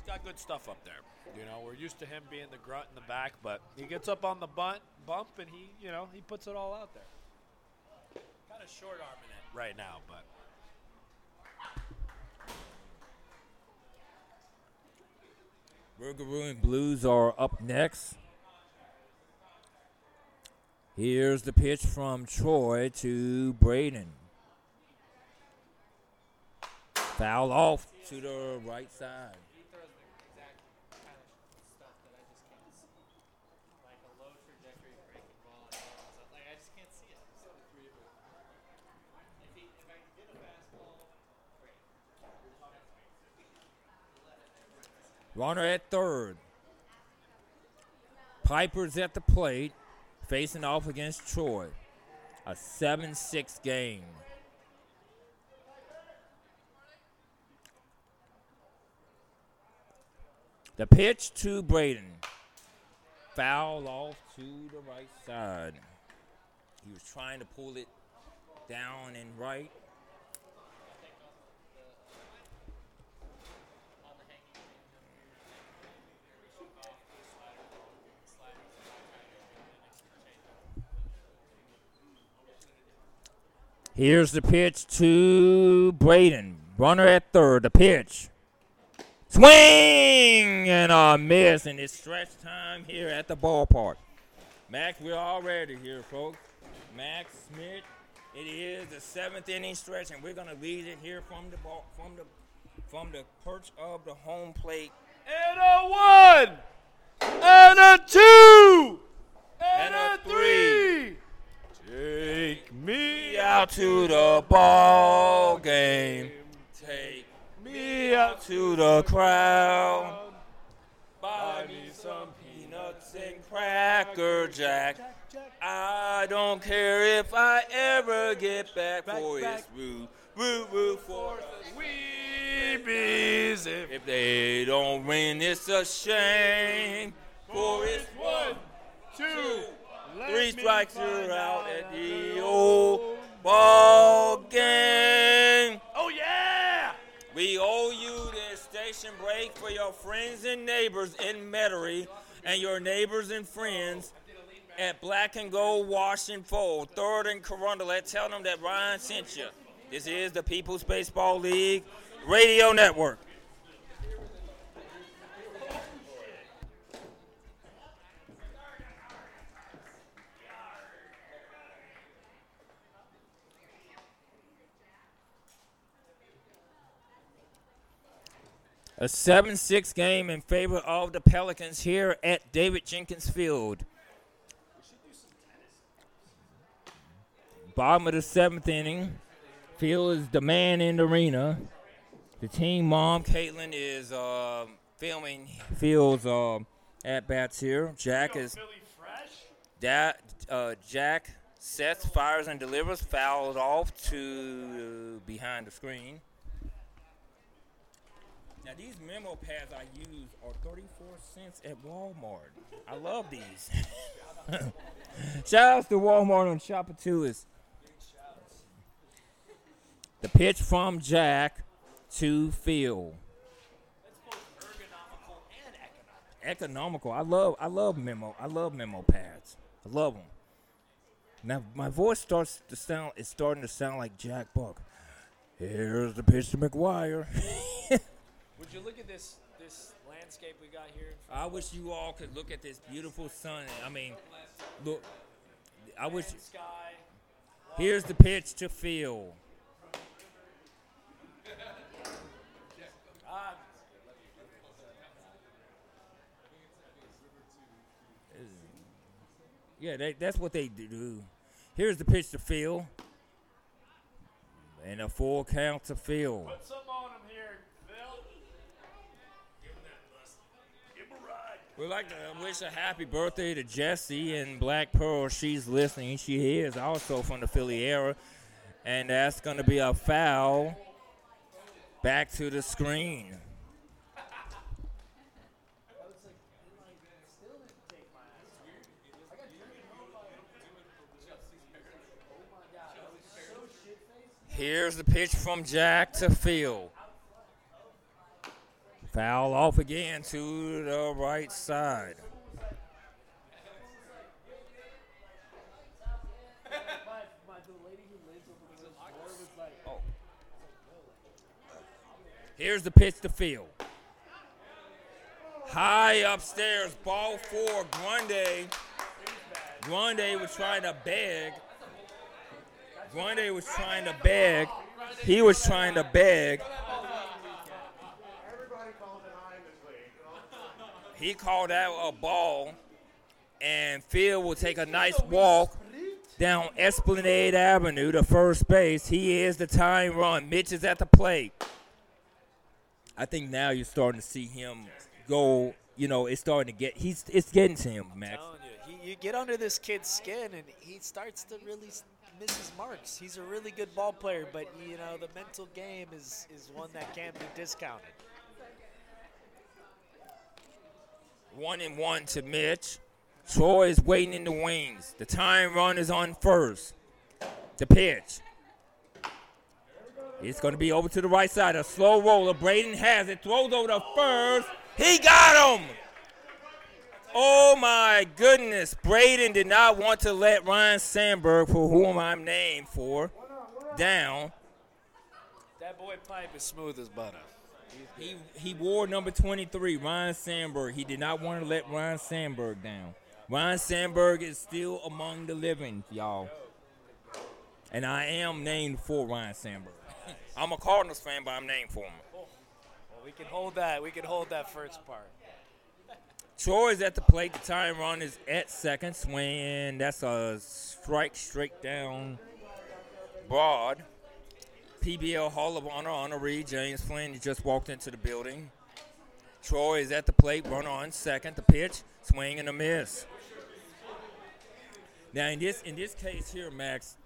got good stuff up there. You know, we're used to him being the grunt in the back, but he gets up on the bunt, bump and he, you know, he puts it all out there. Kind of short arming it right now, but. Burger and Blues are up next. Here's the pitch from Troy to Braden. Foul off to the right side. Runner at third. Piper's at the plate, facing off against Troy. A 7 6 game. The pitch to Braden. Foul off to the right side. He was trying to pull it down and right. Here's the pitch to Braden. Runner at third. The pitch. Swing and a miss, and it's stretch time here at the ballpark. Max, we're all ready here, folks. Max Smith. It is the seventh inning stretch, and we're gonna lead it here from the ball, from the from the perch of the home plate. And a one, and a two, and, And a a three. Take me Out to the ball game. Take me out to the crowd. Buy me some peanuts and cracker jack. I don't care if I ever get back, for it's woo, woo, woo for the Weebies. If If they don't win, it's a shame. For it's one, two, three strikes, you're out at the old ball game. Oh yeah! We owe you this station break for your friends and neighbors in Metairie and your neighbors and friends at Black and Gold Wash and Fold, third and Carondelet. Tell them that Ryan sent you. This is the People's Baseball League Radio Network. A 7 6 game in favor of the Pelicans here at David Jenkins Field. Bottom of the seventh inning. Phil is the man in the arena. The team mom, Caitlin, is uh, filming Phil's uh, at bats here. Jack is that uh, Jack sets, fires, and delivers. Fouls off to behind the screen. Now these memo pads I use are 34 cents at Walmart. I love these. Shout out to Walmart on is the pitch from Jack to Phil. Economical. And economical. I love I love memo. I love memo pads. I love them. Now my voice starts to sound it's starting to sound like Jack Buck. Here's the pitch to McGuire. Would you look at this this landscape we got here? I wish you all could look at this beautiful sun. I mean, look. I wish. Sky. Here's the pitch to Phil. Ah, Yeah, they, that's what they do. Here's the pitch to Phil. And a full count to Phil. put some on him here, Phil. Give him that bust. Give him a ride. We'd like to um, wish a happy birthday to Jessie and Black Pearl. She's listening. She is also from the Philly era. And that's going to be a foul back to the screen. Here's the pitch from Jack to Phil. Foul off again to the right side. Here's the pitch to Phil. High upstairs, ball four, Grande. Grande was trying to beg. Grande was trying to beg. He was trying to beg. He called out a ball, and Phil will take a nice walk down Esplanade Avenue to first base. He is the tying run. Mitch is at the plate. I think now you're starting to see him go. You know, it's starting to get. He's it's getting to him, Max. you, he, you get under this kid's skin, and he starts to really miss his marks. He's a really good ball player, but you know the mental game is is one that can't be discounted. One and one to Mitch. Troy is waiting in the wings. The tying run is on first. The pitch. It's going to be over to the right side. A slow roller. Braden has it. Throws over to first. He got him. Oh my goodness. Braden did not want to let Ryne Sandberg, for whom I'm named for, down. That boy pipe is smooth as butter. He he wore number 23, Ryne Sandberg. He did not want to let Ryne Sandberg down. Ryne Sandberg is still among the living, y'all. And I am named for Ryne Sandberg. I'm a Cardinals fan, but I'm named for him. Well, we can hold that. We can hold that first part. Troy is at the plate. The tying run is at second. Swing. That's a strike straight down broad. PBL Hall of Honor honoree James Flynn he just walked into the building. Troy is at the plate. Runner on second. The pitch. Swing and a miss. Now in this in this case here, Max,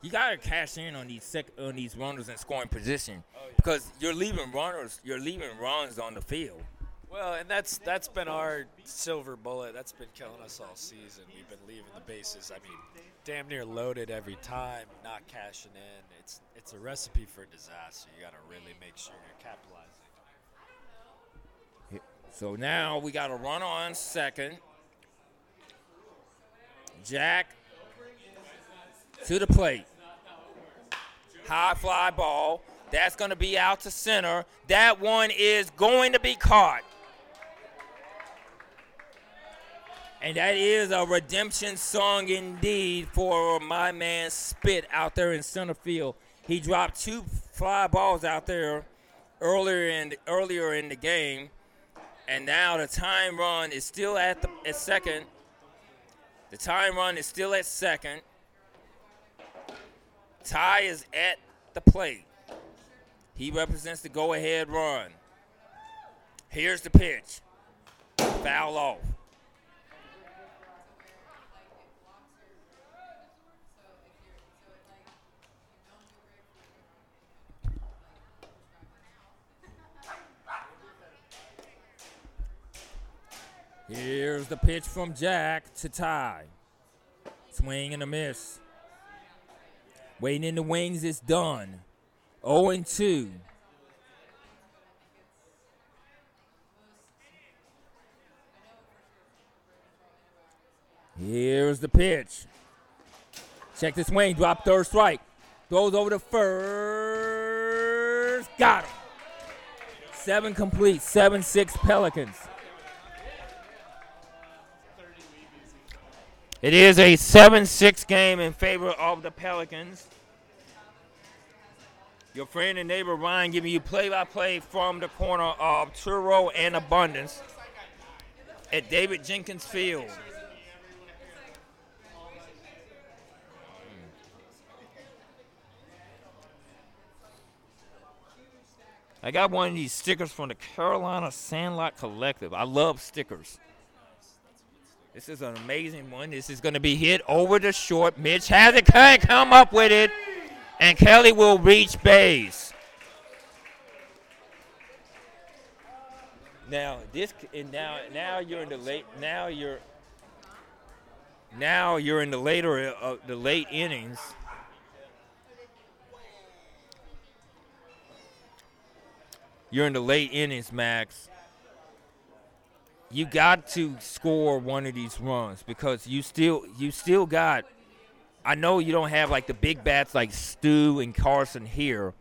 you gotta cash in on these sec- on these runners in scoring position oh, because you're leaving runners, you're leaving runs on the field. Well, and that's that's been our silver bullet. That's been killing us all season. We've been leaving the bases. I mean, damn near loaded every time, not cashing in. It's it's a recipe for disaster. You got to really make sure you're capitalizing. So now we got a run on second. Jack to the plate. High fly ball. That's going to be out to center. That one is going to be caught. And that is a redemption song indeed for my man Spit out there in center field. He dropped two fly balls out there earlier in earlier in the game. And now the tying run is still at the at second. The tying run is still at second. Ty is at the plate. He represents the go-ahead run. Here's the pitch. Foul off. Here's the pitch from Jack to Ty. Swing and a miss. Waiting in the wings is Dunn. 0 and 2. Here's the pitch. Check the swing. Drop third strike. Throws over to first. Got him. Seven complete. Seven six Pelicans. It is a 7 6 game in favor of the Pelicans. Your friend and neighbor Ryan giving you play by play from the corner of Tureaud and Abundance at David Jenkins Field. I got one of these stickers from the Carolina Sandlot Collective. I love stickers. This is an amazing one. This is going to be hit over the short. Mitch has it. Can't come up with it. And Kelly will reach base. Now this and now now you're in the late now you're now you're in the later uh, the late innings. You're in the late innings, Max you got to score one of these runs because you still you still got I know you don't have like the big bats like Stu and Carson here,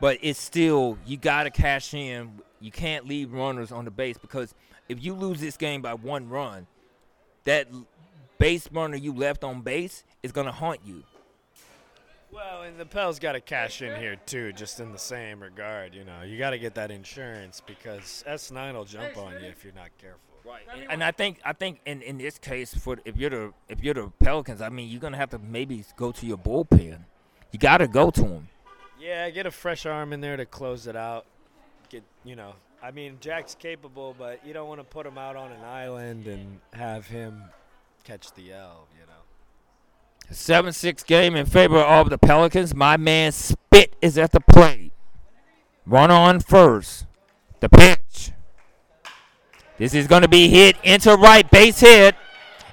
but it's still you got to cash in. You can't leave runners on the base because if you lose this game by one run, that base runner you left on base is gonna haunt you. Well, and the Pels got to cash in here too, just in the same regard. You know, you got to get that insurance because S9 will jump on you if you're not careful. Right. And, and I think I think in, in this case, for if you're the if you're the Pelicans, I mean, you're gonna have to maybe go to your bullpen. You got to go to them. Yeah, get a fresh arm in there to close it out. Get you know, I mean, Jack's capable, but you don't want to put him out on an island and have him catch the L. You know. Seven six game in favor of the Pelicans. My man Spit is at the plate. Run on first. The pitch. This is going to be hit into right base hit,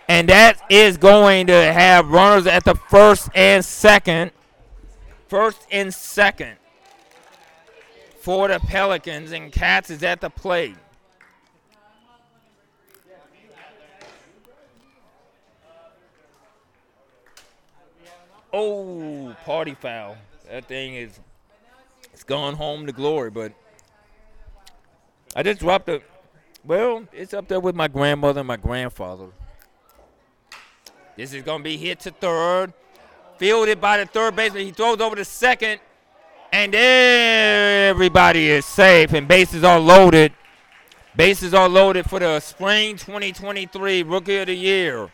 and that is going to have runners at the first and second. First and second for the Pelicans, and Katz is at the plate. Oh, party foul. That thing is it's gone home to glory, but I just dropped it. Well, it's up there with my grandmother and my grandfather. This is going to be hit to third. Fielded by the third baseman. He throws over to second. And everybody is safe and bases are loaded. Bases are loaded for the spring 2023 Rookie of the Year.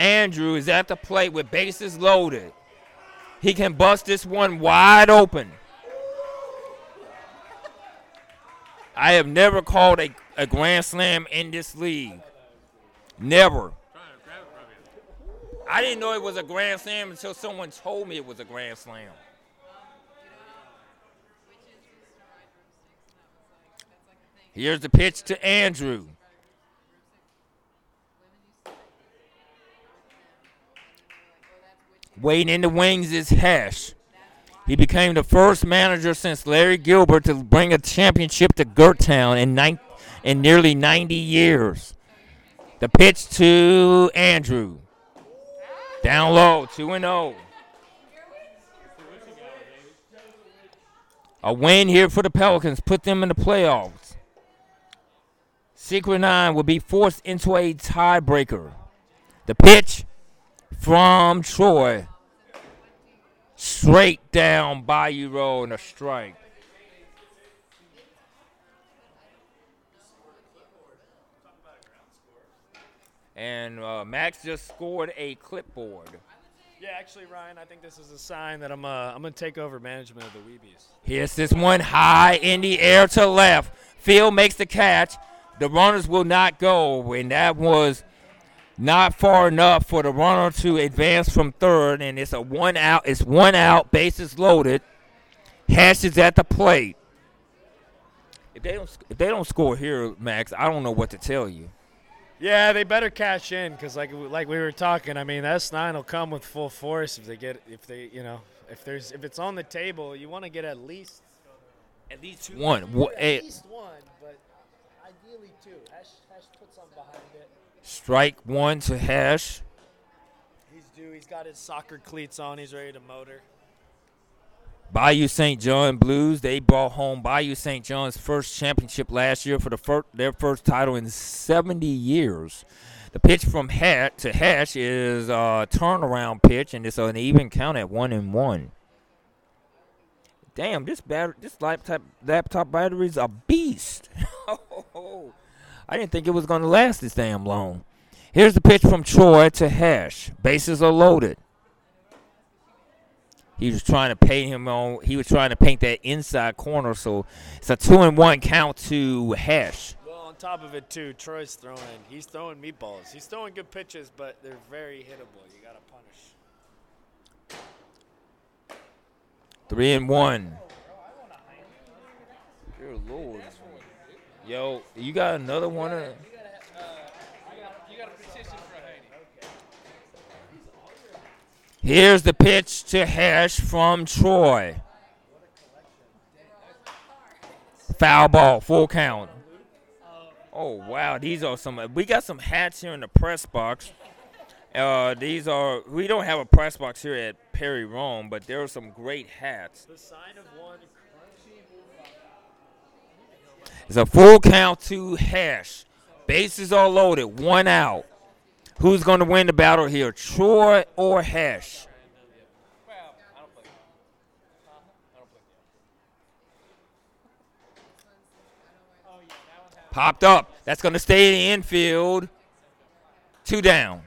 Andrew is at the plate with bases loaded. He can bust this one wide open. I have never called a, a grand slam in this league. Never. I didn't know it was a grand slam until someone told me it was a grand slam. Here's the pitch to Andrew. Waiting in the wings is Hesh. He became the first manager since Larry Gilbert to bring a championship to Gertown in, nine, in nearly 90 years. The pitch to Andrew. Down low, 2 and 0. A win here for the Pelicans put them in the playoffs. Secret 9 will be forced into a tiebreaker. The pitch from Troy. Straight down Bayou Road and a strike. And uh, Max just scored a clipboard. Yeah, actually, Ryan, I think this is a sign that I'm uh, I'm gonna take over management of the Weebies. Here's this one high in the air to left. Field makes the catch. The runners will not go, and that was not far enough for the runner to advance from third. And it's a one out. It's one out. Bases loaded. Hash is at the plate. If they don't, if they don't score here, Max, I don't know what to tell you. Yeah, they better cash in because, like, like we were talking. I mean, S nine will come with full force if they get if they you know if there's if it's on the table, you want to get at least At least two, one. Eh, at least one, but ideally two. Hash, Hash put something behind it. Strike one to Hash. He's due. He's got his soccer cleats on. He's ready to motor. Bayou St. John Blues, they brought home Bayou St. John's first championship last year for the fir- their first title in 70 years. The pitch from Hat to Hash is a turnaround pitch, and it's an even count at one and one. Damn, this batter, this laptop laptop battery's a beast. Oh, I didn't think it was going to last this damn long. Here's the pitch from Troy to Hash. Bases are loaded. He was trying to paint him on. He was trying to paint that inside corner, so it's a two and one count to Hash. Well, on top of it too, Troy's throwing. He's throwing meatballs. He's throwing good pitches, but they're very hittable. You gotta punish. Three and one. Dear Lord. Yo, you got another one? Of, You got a petition for Haney. here's the pitch to Hash from Troy. Foul ball, full count. Oh wow, these are some. We got some hats here in the press box. Uh, these are. We don't have a press box here at Perry Rome, but there are some great hats. The sign of one It's a full count to Hash. Bases are loaded, one out. Who's going to win the battle here, Troy or Hash? Popped up. That's going to stay in the infield. Two down.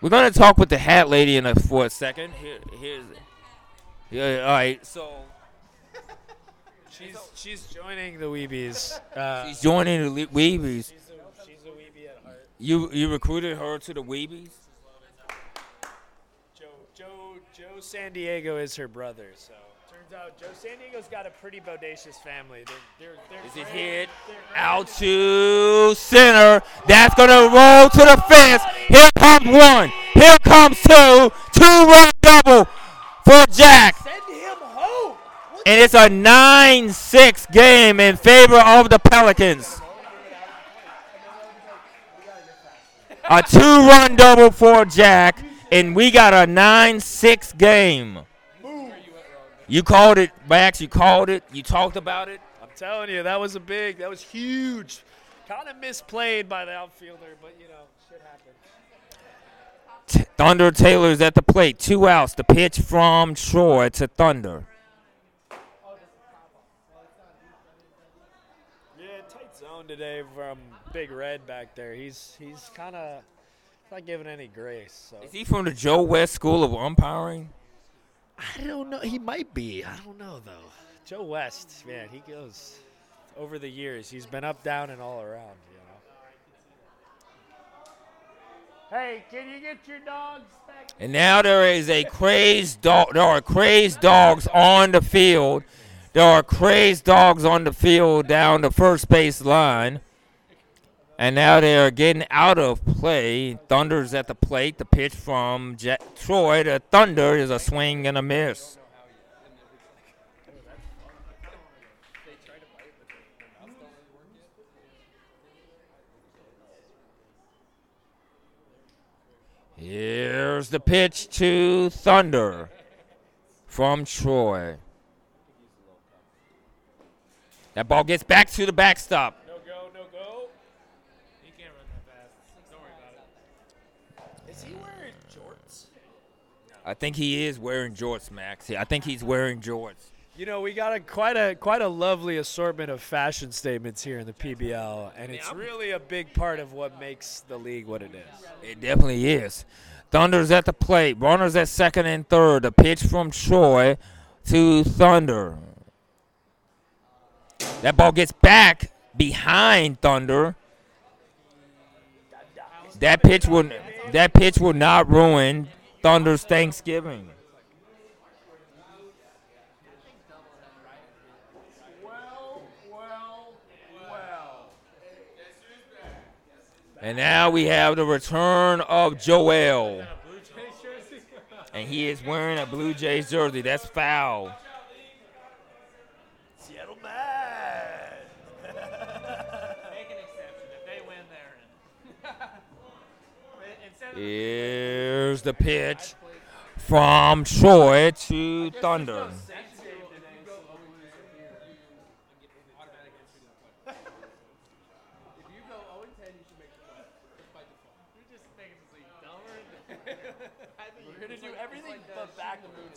We're going to talk with the hat lady in a, for a second. Here, here's. Yeah, all right. So She's she's joining the Weebies. Uh, she's joining the Le- Weebies. she's a, she's a Weebie at heart. You you recruited her to the Weebies? Joe Joe Joe San Diego is her brother. So turns out Joe San Diego's got a pretty bodacious family. They're they're, they're Is it hit? Out to center. That's going to roll to the fence. Here comes one. Here comes two. Two run double for Jack. Send him home. What And it's a 9 6 game in favor of the Pelicans. A two run double for Jack. And we got a 9 6 game. You called it, Max. You called it. You talked about it. I'm telling you, that was a big, that was huge. Kind of misplayed by the outfielder, but you know. T- Thunder Taylor's at the plate. Two outs. The pitch from Troy to Thunder. Yeah, tight zone today from Big Red back there. He's he's kind of not giving any grace. So Is he from the Joe West School of Umpiring? I don't know. He might be. I don't know though. Joe West, man, he goes over the years. He's been up, down, and all around. You know. Hey, can you get your dogs back? And now there is a crazed dog. There are crazed dogs on the field. There are crazed dogs on the field down the first base line. And now they are getting out of play. Thunder's at the plate. The pitch from Ja Troy to Thunder is a swing and a miss. Here's the pitch to Thunder from Troy. That ball gets back to the backstop. No go, no go. You can't run that fast. Don't worry about it. Is he wearing jorts? I think he is wearing jorts, Max. I think he's wearing jorts. You know, we got a quite a quite a lovely assortment of fashion statements here in the PBL, and it's really a big part of what makes the league what it is. It definitely is. Thunder's at the plate. Runners at second and third. The pitch from Troy to Thunder. That ball gets back behind Thunder. That pitch will that pitch will not ruin Thunder's Thanksgiving. And now we have the return of Joel. And he is wearing a Blue Jays jersey. That's foul. Seattle Mad. Make an exception. If they win, they're in. Here's the pitch from Troy to Thunder.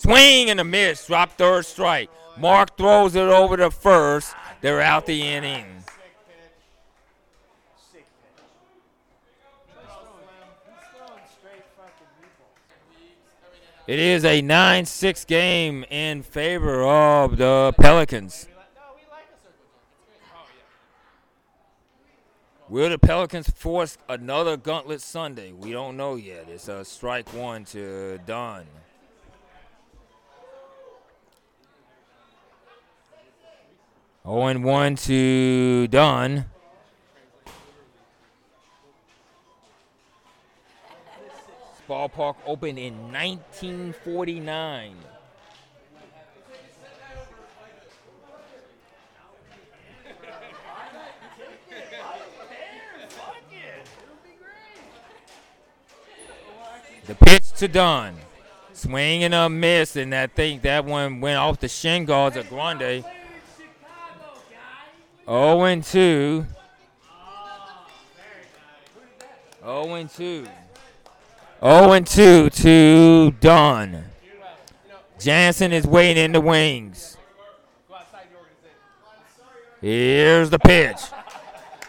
Swing and a miss. Drop third strike. Mark throws it over to first. They're out the inning. It is a 9 6 game in favor of the Pelicans. Will the Pelicans force another gauntlet Sunday? We don't know yet. It's a strike one to Dunn. 0 and 1 to Dunn. ballpark opened in 1949. The pitch to Don. Swing and a miss, and I think that one went off the shin guards of Grande. 0 and 2. 0 and 2. 0 and 2 to Dunn. Jansen is waiting in the wings. Here's the pitch.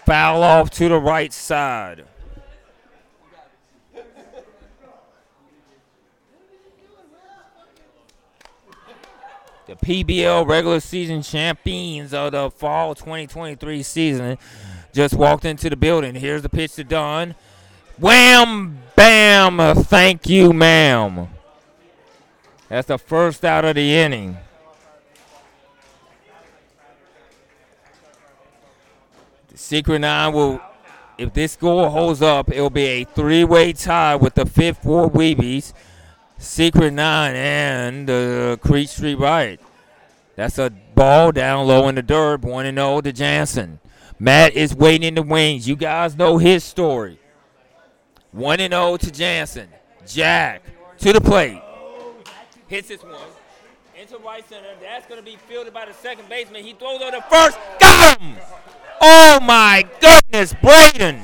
Foul off to the right side. The PBL regular season champions of the fall 2023 season just walked into the building. Here's the pitch to Dunn. Wham, bam, thank you, ma'am. That's the first out of the inning. The Secret Nine will, if this score holds up, it will be a three-way tie with the fifth Ward Weebies, Secret Nine, and the Creek Street Riot. That's a ball down low in the dirt, 1 0 to Jansen. Matt is waiting in the wings. You guys know his story. 1 0 to Jansen. Jack to the plate. Hits this one. Into right center. That's going to be fielded by the second baseman. He throws over the first. Got him! Oh my goodness, Braden.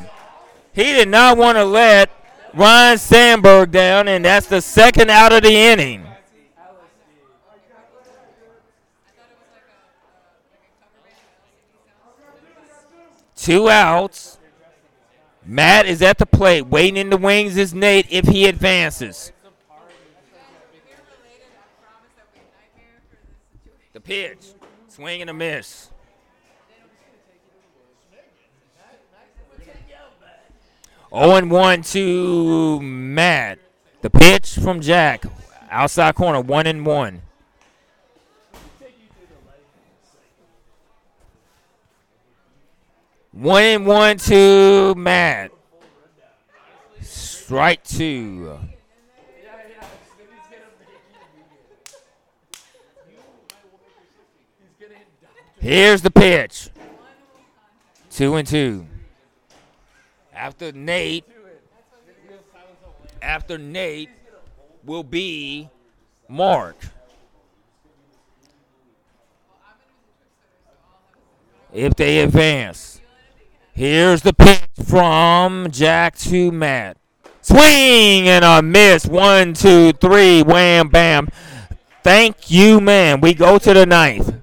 He did not want to let Ryne Sandberg down, and that's the second out of the inning. Two outs. Matt is at the plate. Waiting in the wings is Nate if he advances. The pitch. Swing and a miss. Oh and 1 to Matt. The pitch from Jack. Outside corner, 1 and 1. One and one to Matt. Strike two. Here's the pitch. Two and two. After Nate, after Nate will be Mark. If they advance. Here's the pitch from Jack to Matt. Swing and a miss. One, two, three. Wham, bam. Thank you, man. We go to the ninth.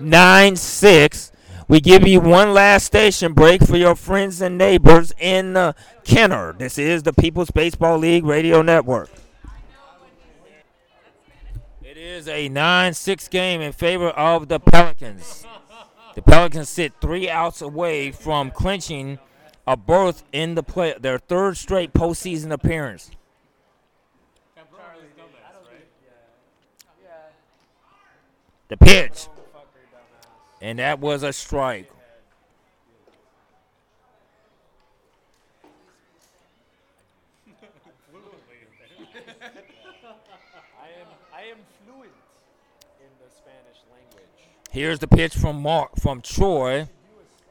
9 6. We give you one last station break for your friends and neighbors in uh, Kenner. This is the People's Baseball League Radio Network. It is a 9 6 game in favor of the Pelicans. The Pelicans sit three outs away from clinching a berth in the play, their third straight postseason appearance. The pitch. And that was a strike. I am I am fluent in the Spanish language. Here's the pitch from Mark from Troy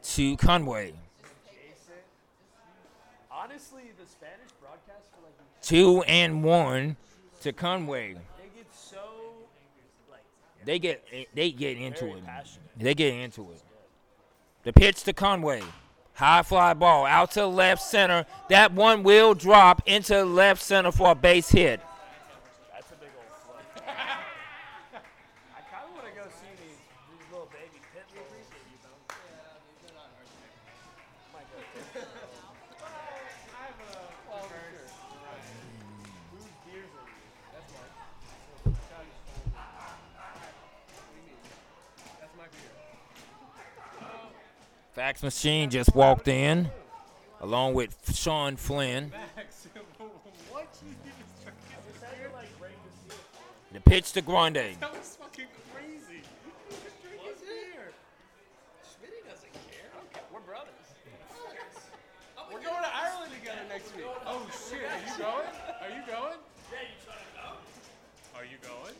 to Conway. Honestly, the Spanish broadcast for like Two and one to Conway. They get they get into it. They get into it. The pitch to Conway. High fly ball out to left center. That one will drop into left center for a base hit. that's a big old flip. I kind of want to go see these these little baby pit movies. Might go too. Whose beers are these? That's mine. That's my beer. Fax machine just walked in, along with Sean Flynn. The pitch to Grande. That was fucking crazy. Just drink his doesn't care. Okay, we're brothers. We're going to Ireland together next week. Oh shit! Are you going? Are you going? Yeah, you trying to go? Are you going?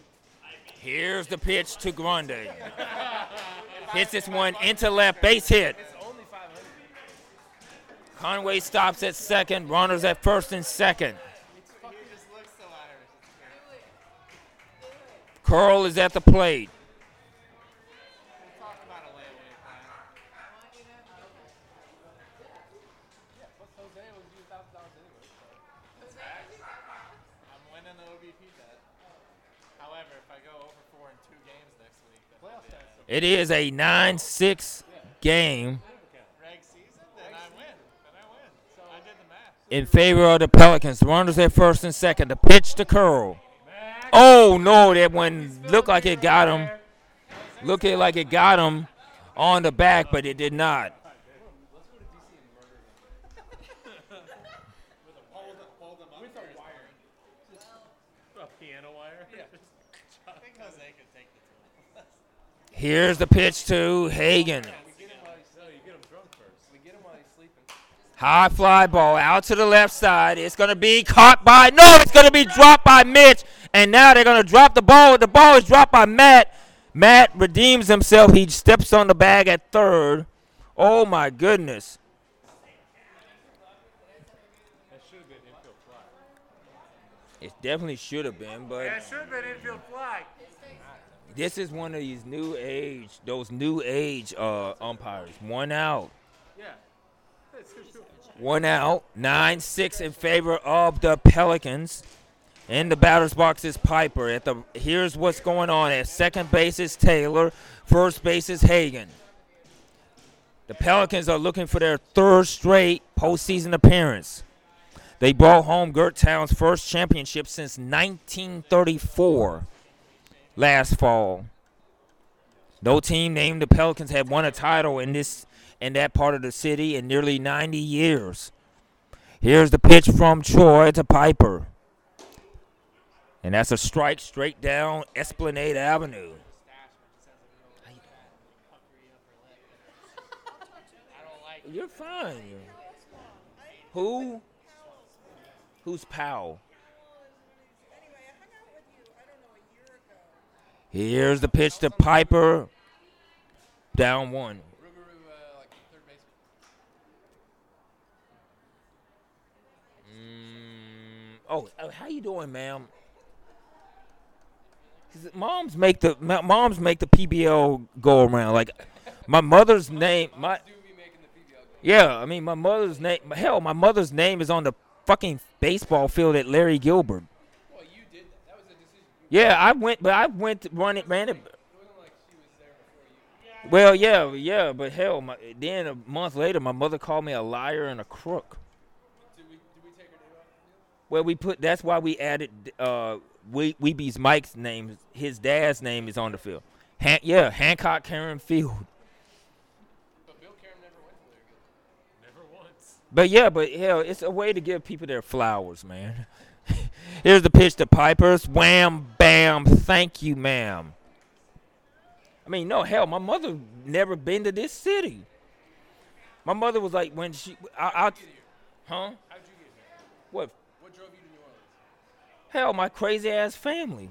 Here's the pitch to Grande. hits this one into left, base hit. Conway stops at second, runners at first and second. Curl is at the plate. It is a 9 6 game in favor of the Pelicans. Runners at first and second. The pitch to Curl. Oh, no, that one looked like it got him. Looked like it got him on the back, but it did not. A piano wire. I think Jose could take the two. Here's the pitch to Hagen. High fly ball out to the left side. It's going to be caught by, no, it's going to be dropped by Mitch. And now they're going to drop the ball. The ball is dropped by Matt. Matt redeems himself. He steps on the bag at third. Oh, my goodness. It definitely should have been, but it should have been infield fly. This is one of these new age, those new age uh, umpires. One out. Yeah. One out. Nine six in favor of the Pelicans. In the batter's box is Piper. At the here's what's going on. At second base is Taylor. First base is Hagen. The Pelicans are looking for their third straight postseason appearance. They brought home Gert Town's first championship since 1934 last fall. No team named the Pelicans had won a title in this in that part of the city in nearly 90 years. Here's the pitch from Troy to Piper. And that's a strike straight down Esplanade Avenue. You're fine. Who? Who's Powell? Here's the pitch to Piper. Down one. Mm, oh, uh, how you doing, ma'am? Moms make the moms make the PBL go around. Like my mother's name, my yeah. I mean, my mother's name. Hell, my mother's name is on the fucking baseball field at Larry Gilbert. Yeah, I went, but I went to run it, ran it. Well, yeah, yeah, but hell, my, then a month later, my mother called me a liar and a crook. Well, we put. That's why we added. Uh, we Weeby's Mike's name. His dad's name is on the field. Han- yeah, Hancock Karen Field. Never once. But yeah, but hell, it's a way to give people their flowers, man. Here's the pitch to Pipers. Wham, bam, thank you, ma'am. I mean, no, hell, my mother never been to this city. My mother was like, when she, I, I huh? What? What drove you to New Orleans? Hell, my crazy ass family.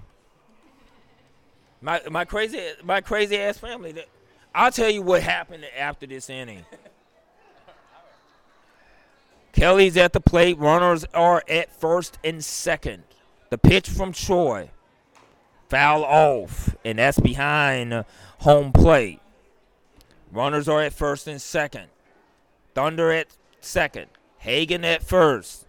My my crazy my crazy ass family. That- I'll tell you what happened after this inning. Kelly's at the plate. Runners are at first and second. The pitch from Troy. Foul off, and that's behind home plate. Runners are at first and second. Thunder at second. Hagen at first.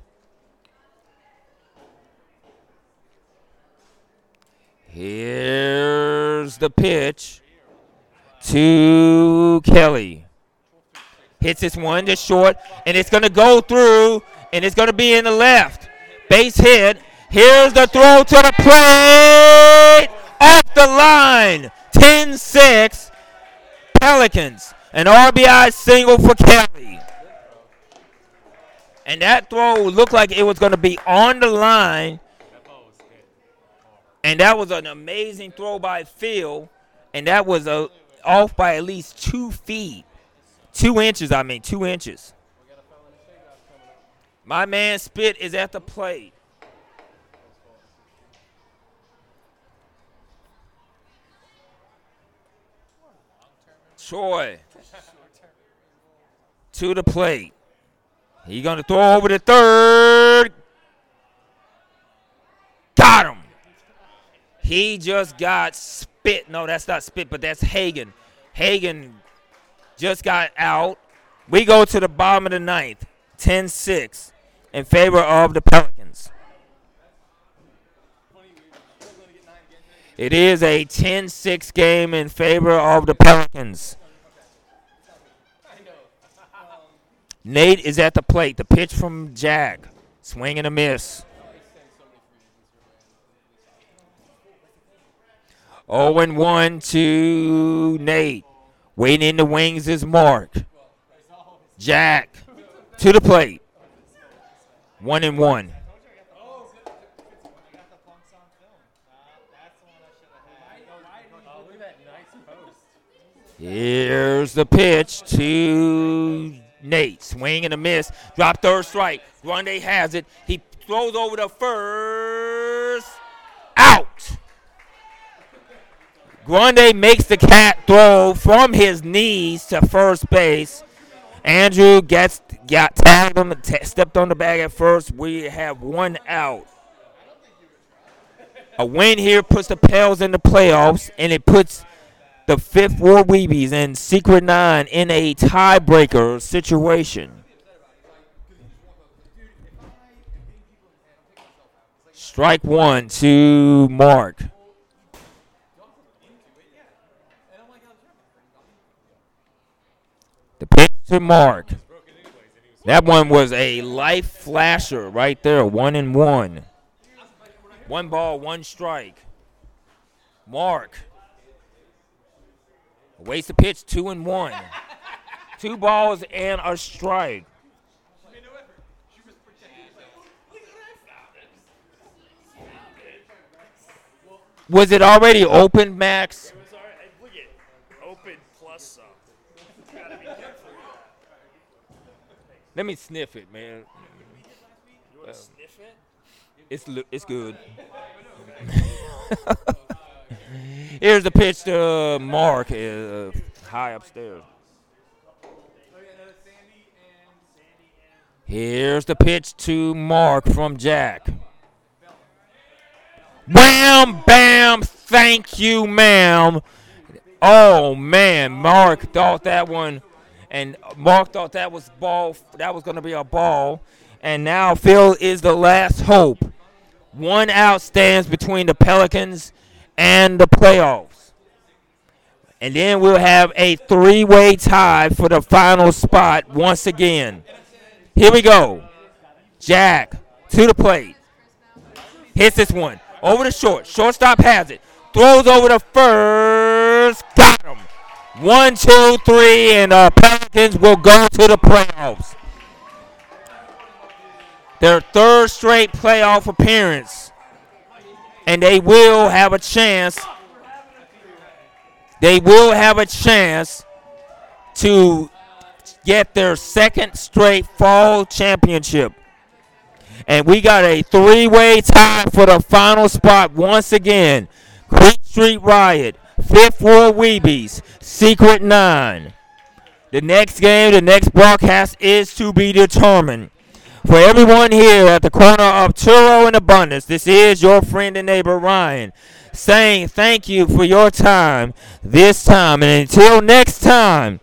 Here's the pitch to Kelly. Hits this one to short, and it's going to go through, and it's going to be in the left. Base hit. Here's the throw to the plate. Off the line. 10 6. Pelicans. An RBI single for Kelly. And that throw looked like it was going to be on the line. And that was an amazing throw by Phil. And that was a, off by at least two feet. Two inches, I mean, two inches. My man Spit is at the plate. Troy to the plate. He gonna throw over the third. Got him. He just got spit. No, that's not spit, but that's Hagen. Hagen just got out. We go to the bottom of the ninth, 10 6, in favor of the Pelicans. It is a 10 6 game in favor of the Pelicans. Nate is at the plate. The pitch from Jack. Swing and a miss. 0 and 1 to Nate. Waiting in the wings is Mark. Jack to the plate. 1 and 1. I got the punks on film. That's the one. Here's the pitch to Nate. Swing and a miss. Drop third strike. Grundy has it. He throws over the first. Out. Grundy makes the cat throw from his knees to first base. Andrew gets got tagged on the t- stepped on the bag at first. We have one out. A win here puts the Pels in the playoffs, and it puts the fifth Ward Weebies and Secret Nine in a tiebreaker situation. Strike one to Mark. The pitch to Mark. That one was a life flasher right there, one and one. One ball, one strike. Mark Waste the pitch, two and one. two balls and a strike. Was it already open, Max? It was already, look at open plus some. Gotta be careful. Let me sniff it, man. You want to sniff it? It's it's good. Here's the pitch to Mark, uh, high upstairs. Here's the pitch to Mark from Jack. Wham, bam, thank you, ma'am. Oh man, Mark thought that one, and Mark thought that was ball. That was going to be a ball, and now Phil is the last hope. One out stands between the Pelicans and the playoffs. And then we'll have a three way tie for the final spot once again. Here we go. Jack to the plate. Hits this one. Over the short. Shortstop has it. Throws over the first. One, two, three, and the Pelicans will go to the playoffs. Their third straight playoff appearance and they will have a chance. They will have a chance to get their second straight fall championship. And we got a three way tie for the final spot once again. Creek Street Riot, Fifth Ward Weebies, Secret Nine. The next game, the next broadcast is to be determined. For everyone here at the corner of Tureaud and Abundance, this is your friend and neighbor Ryan saying thank you for your time this time. And until next time,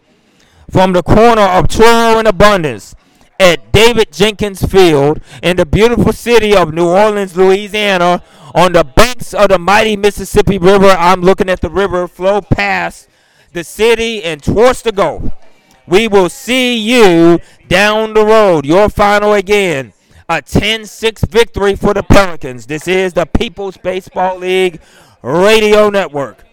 from the corner of Tureaud and Abundance at David Jenkins Field in the beautiful city of New Orleans, Louisiana, on the banks of the mighty Mississippi River, I'm looking at the river flow past the city and towards the Gulf. We will see you down the road. Your final again. A 10 6 victory for the Pelicans. This is the People's Baseball League Radio Network.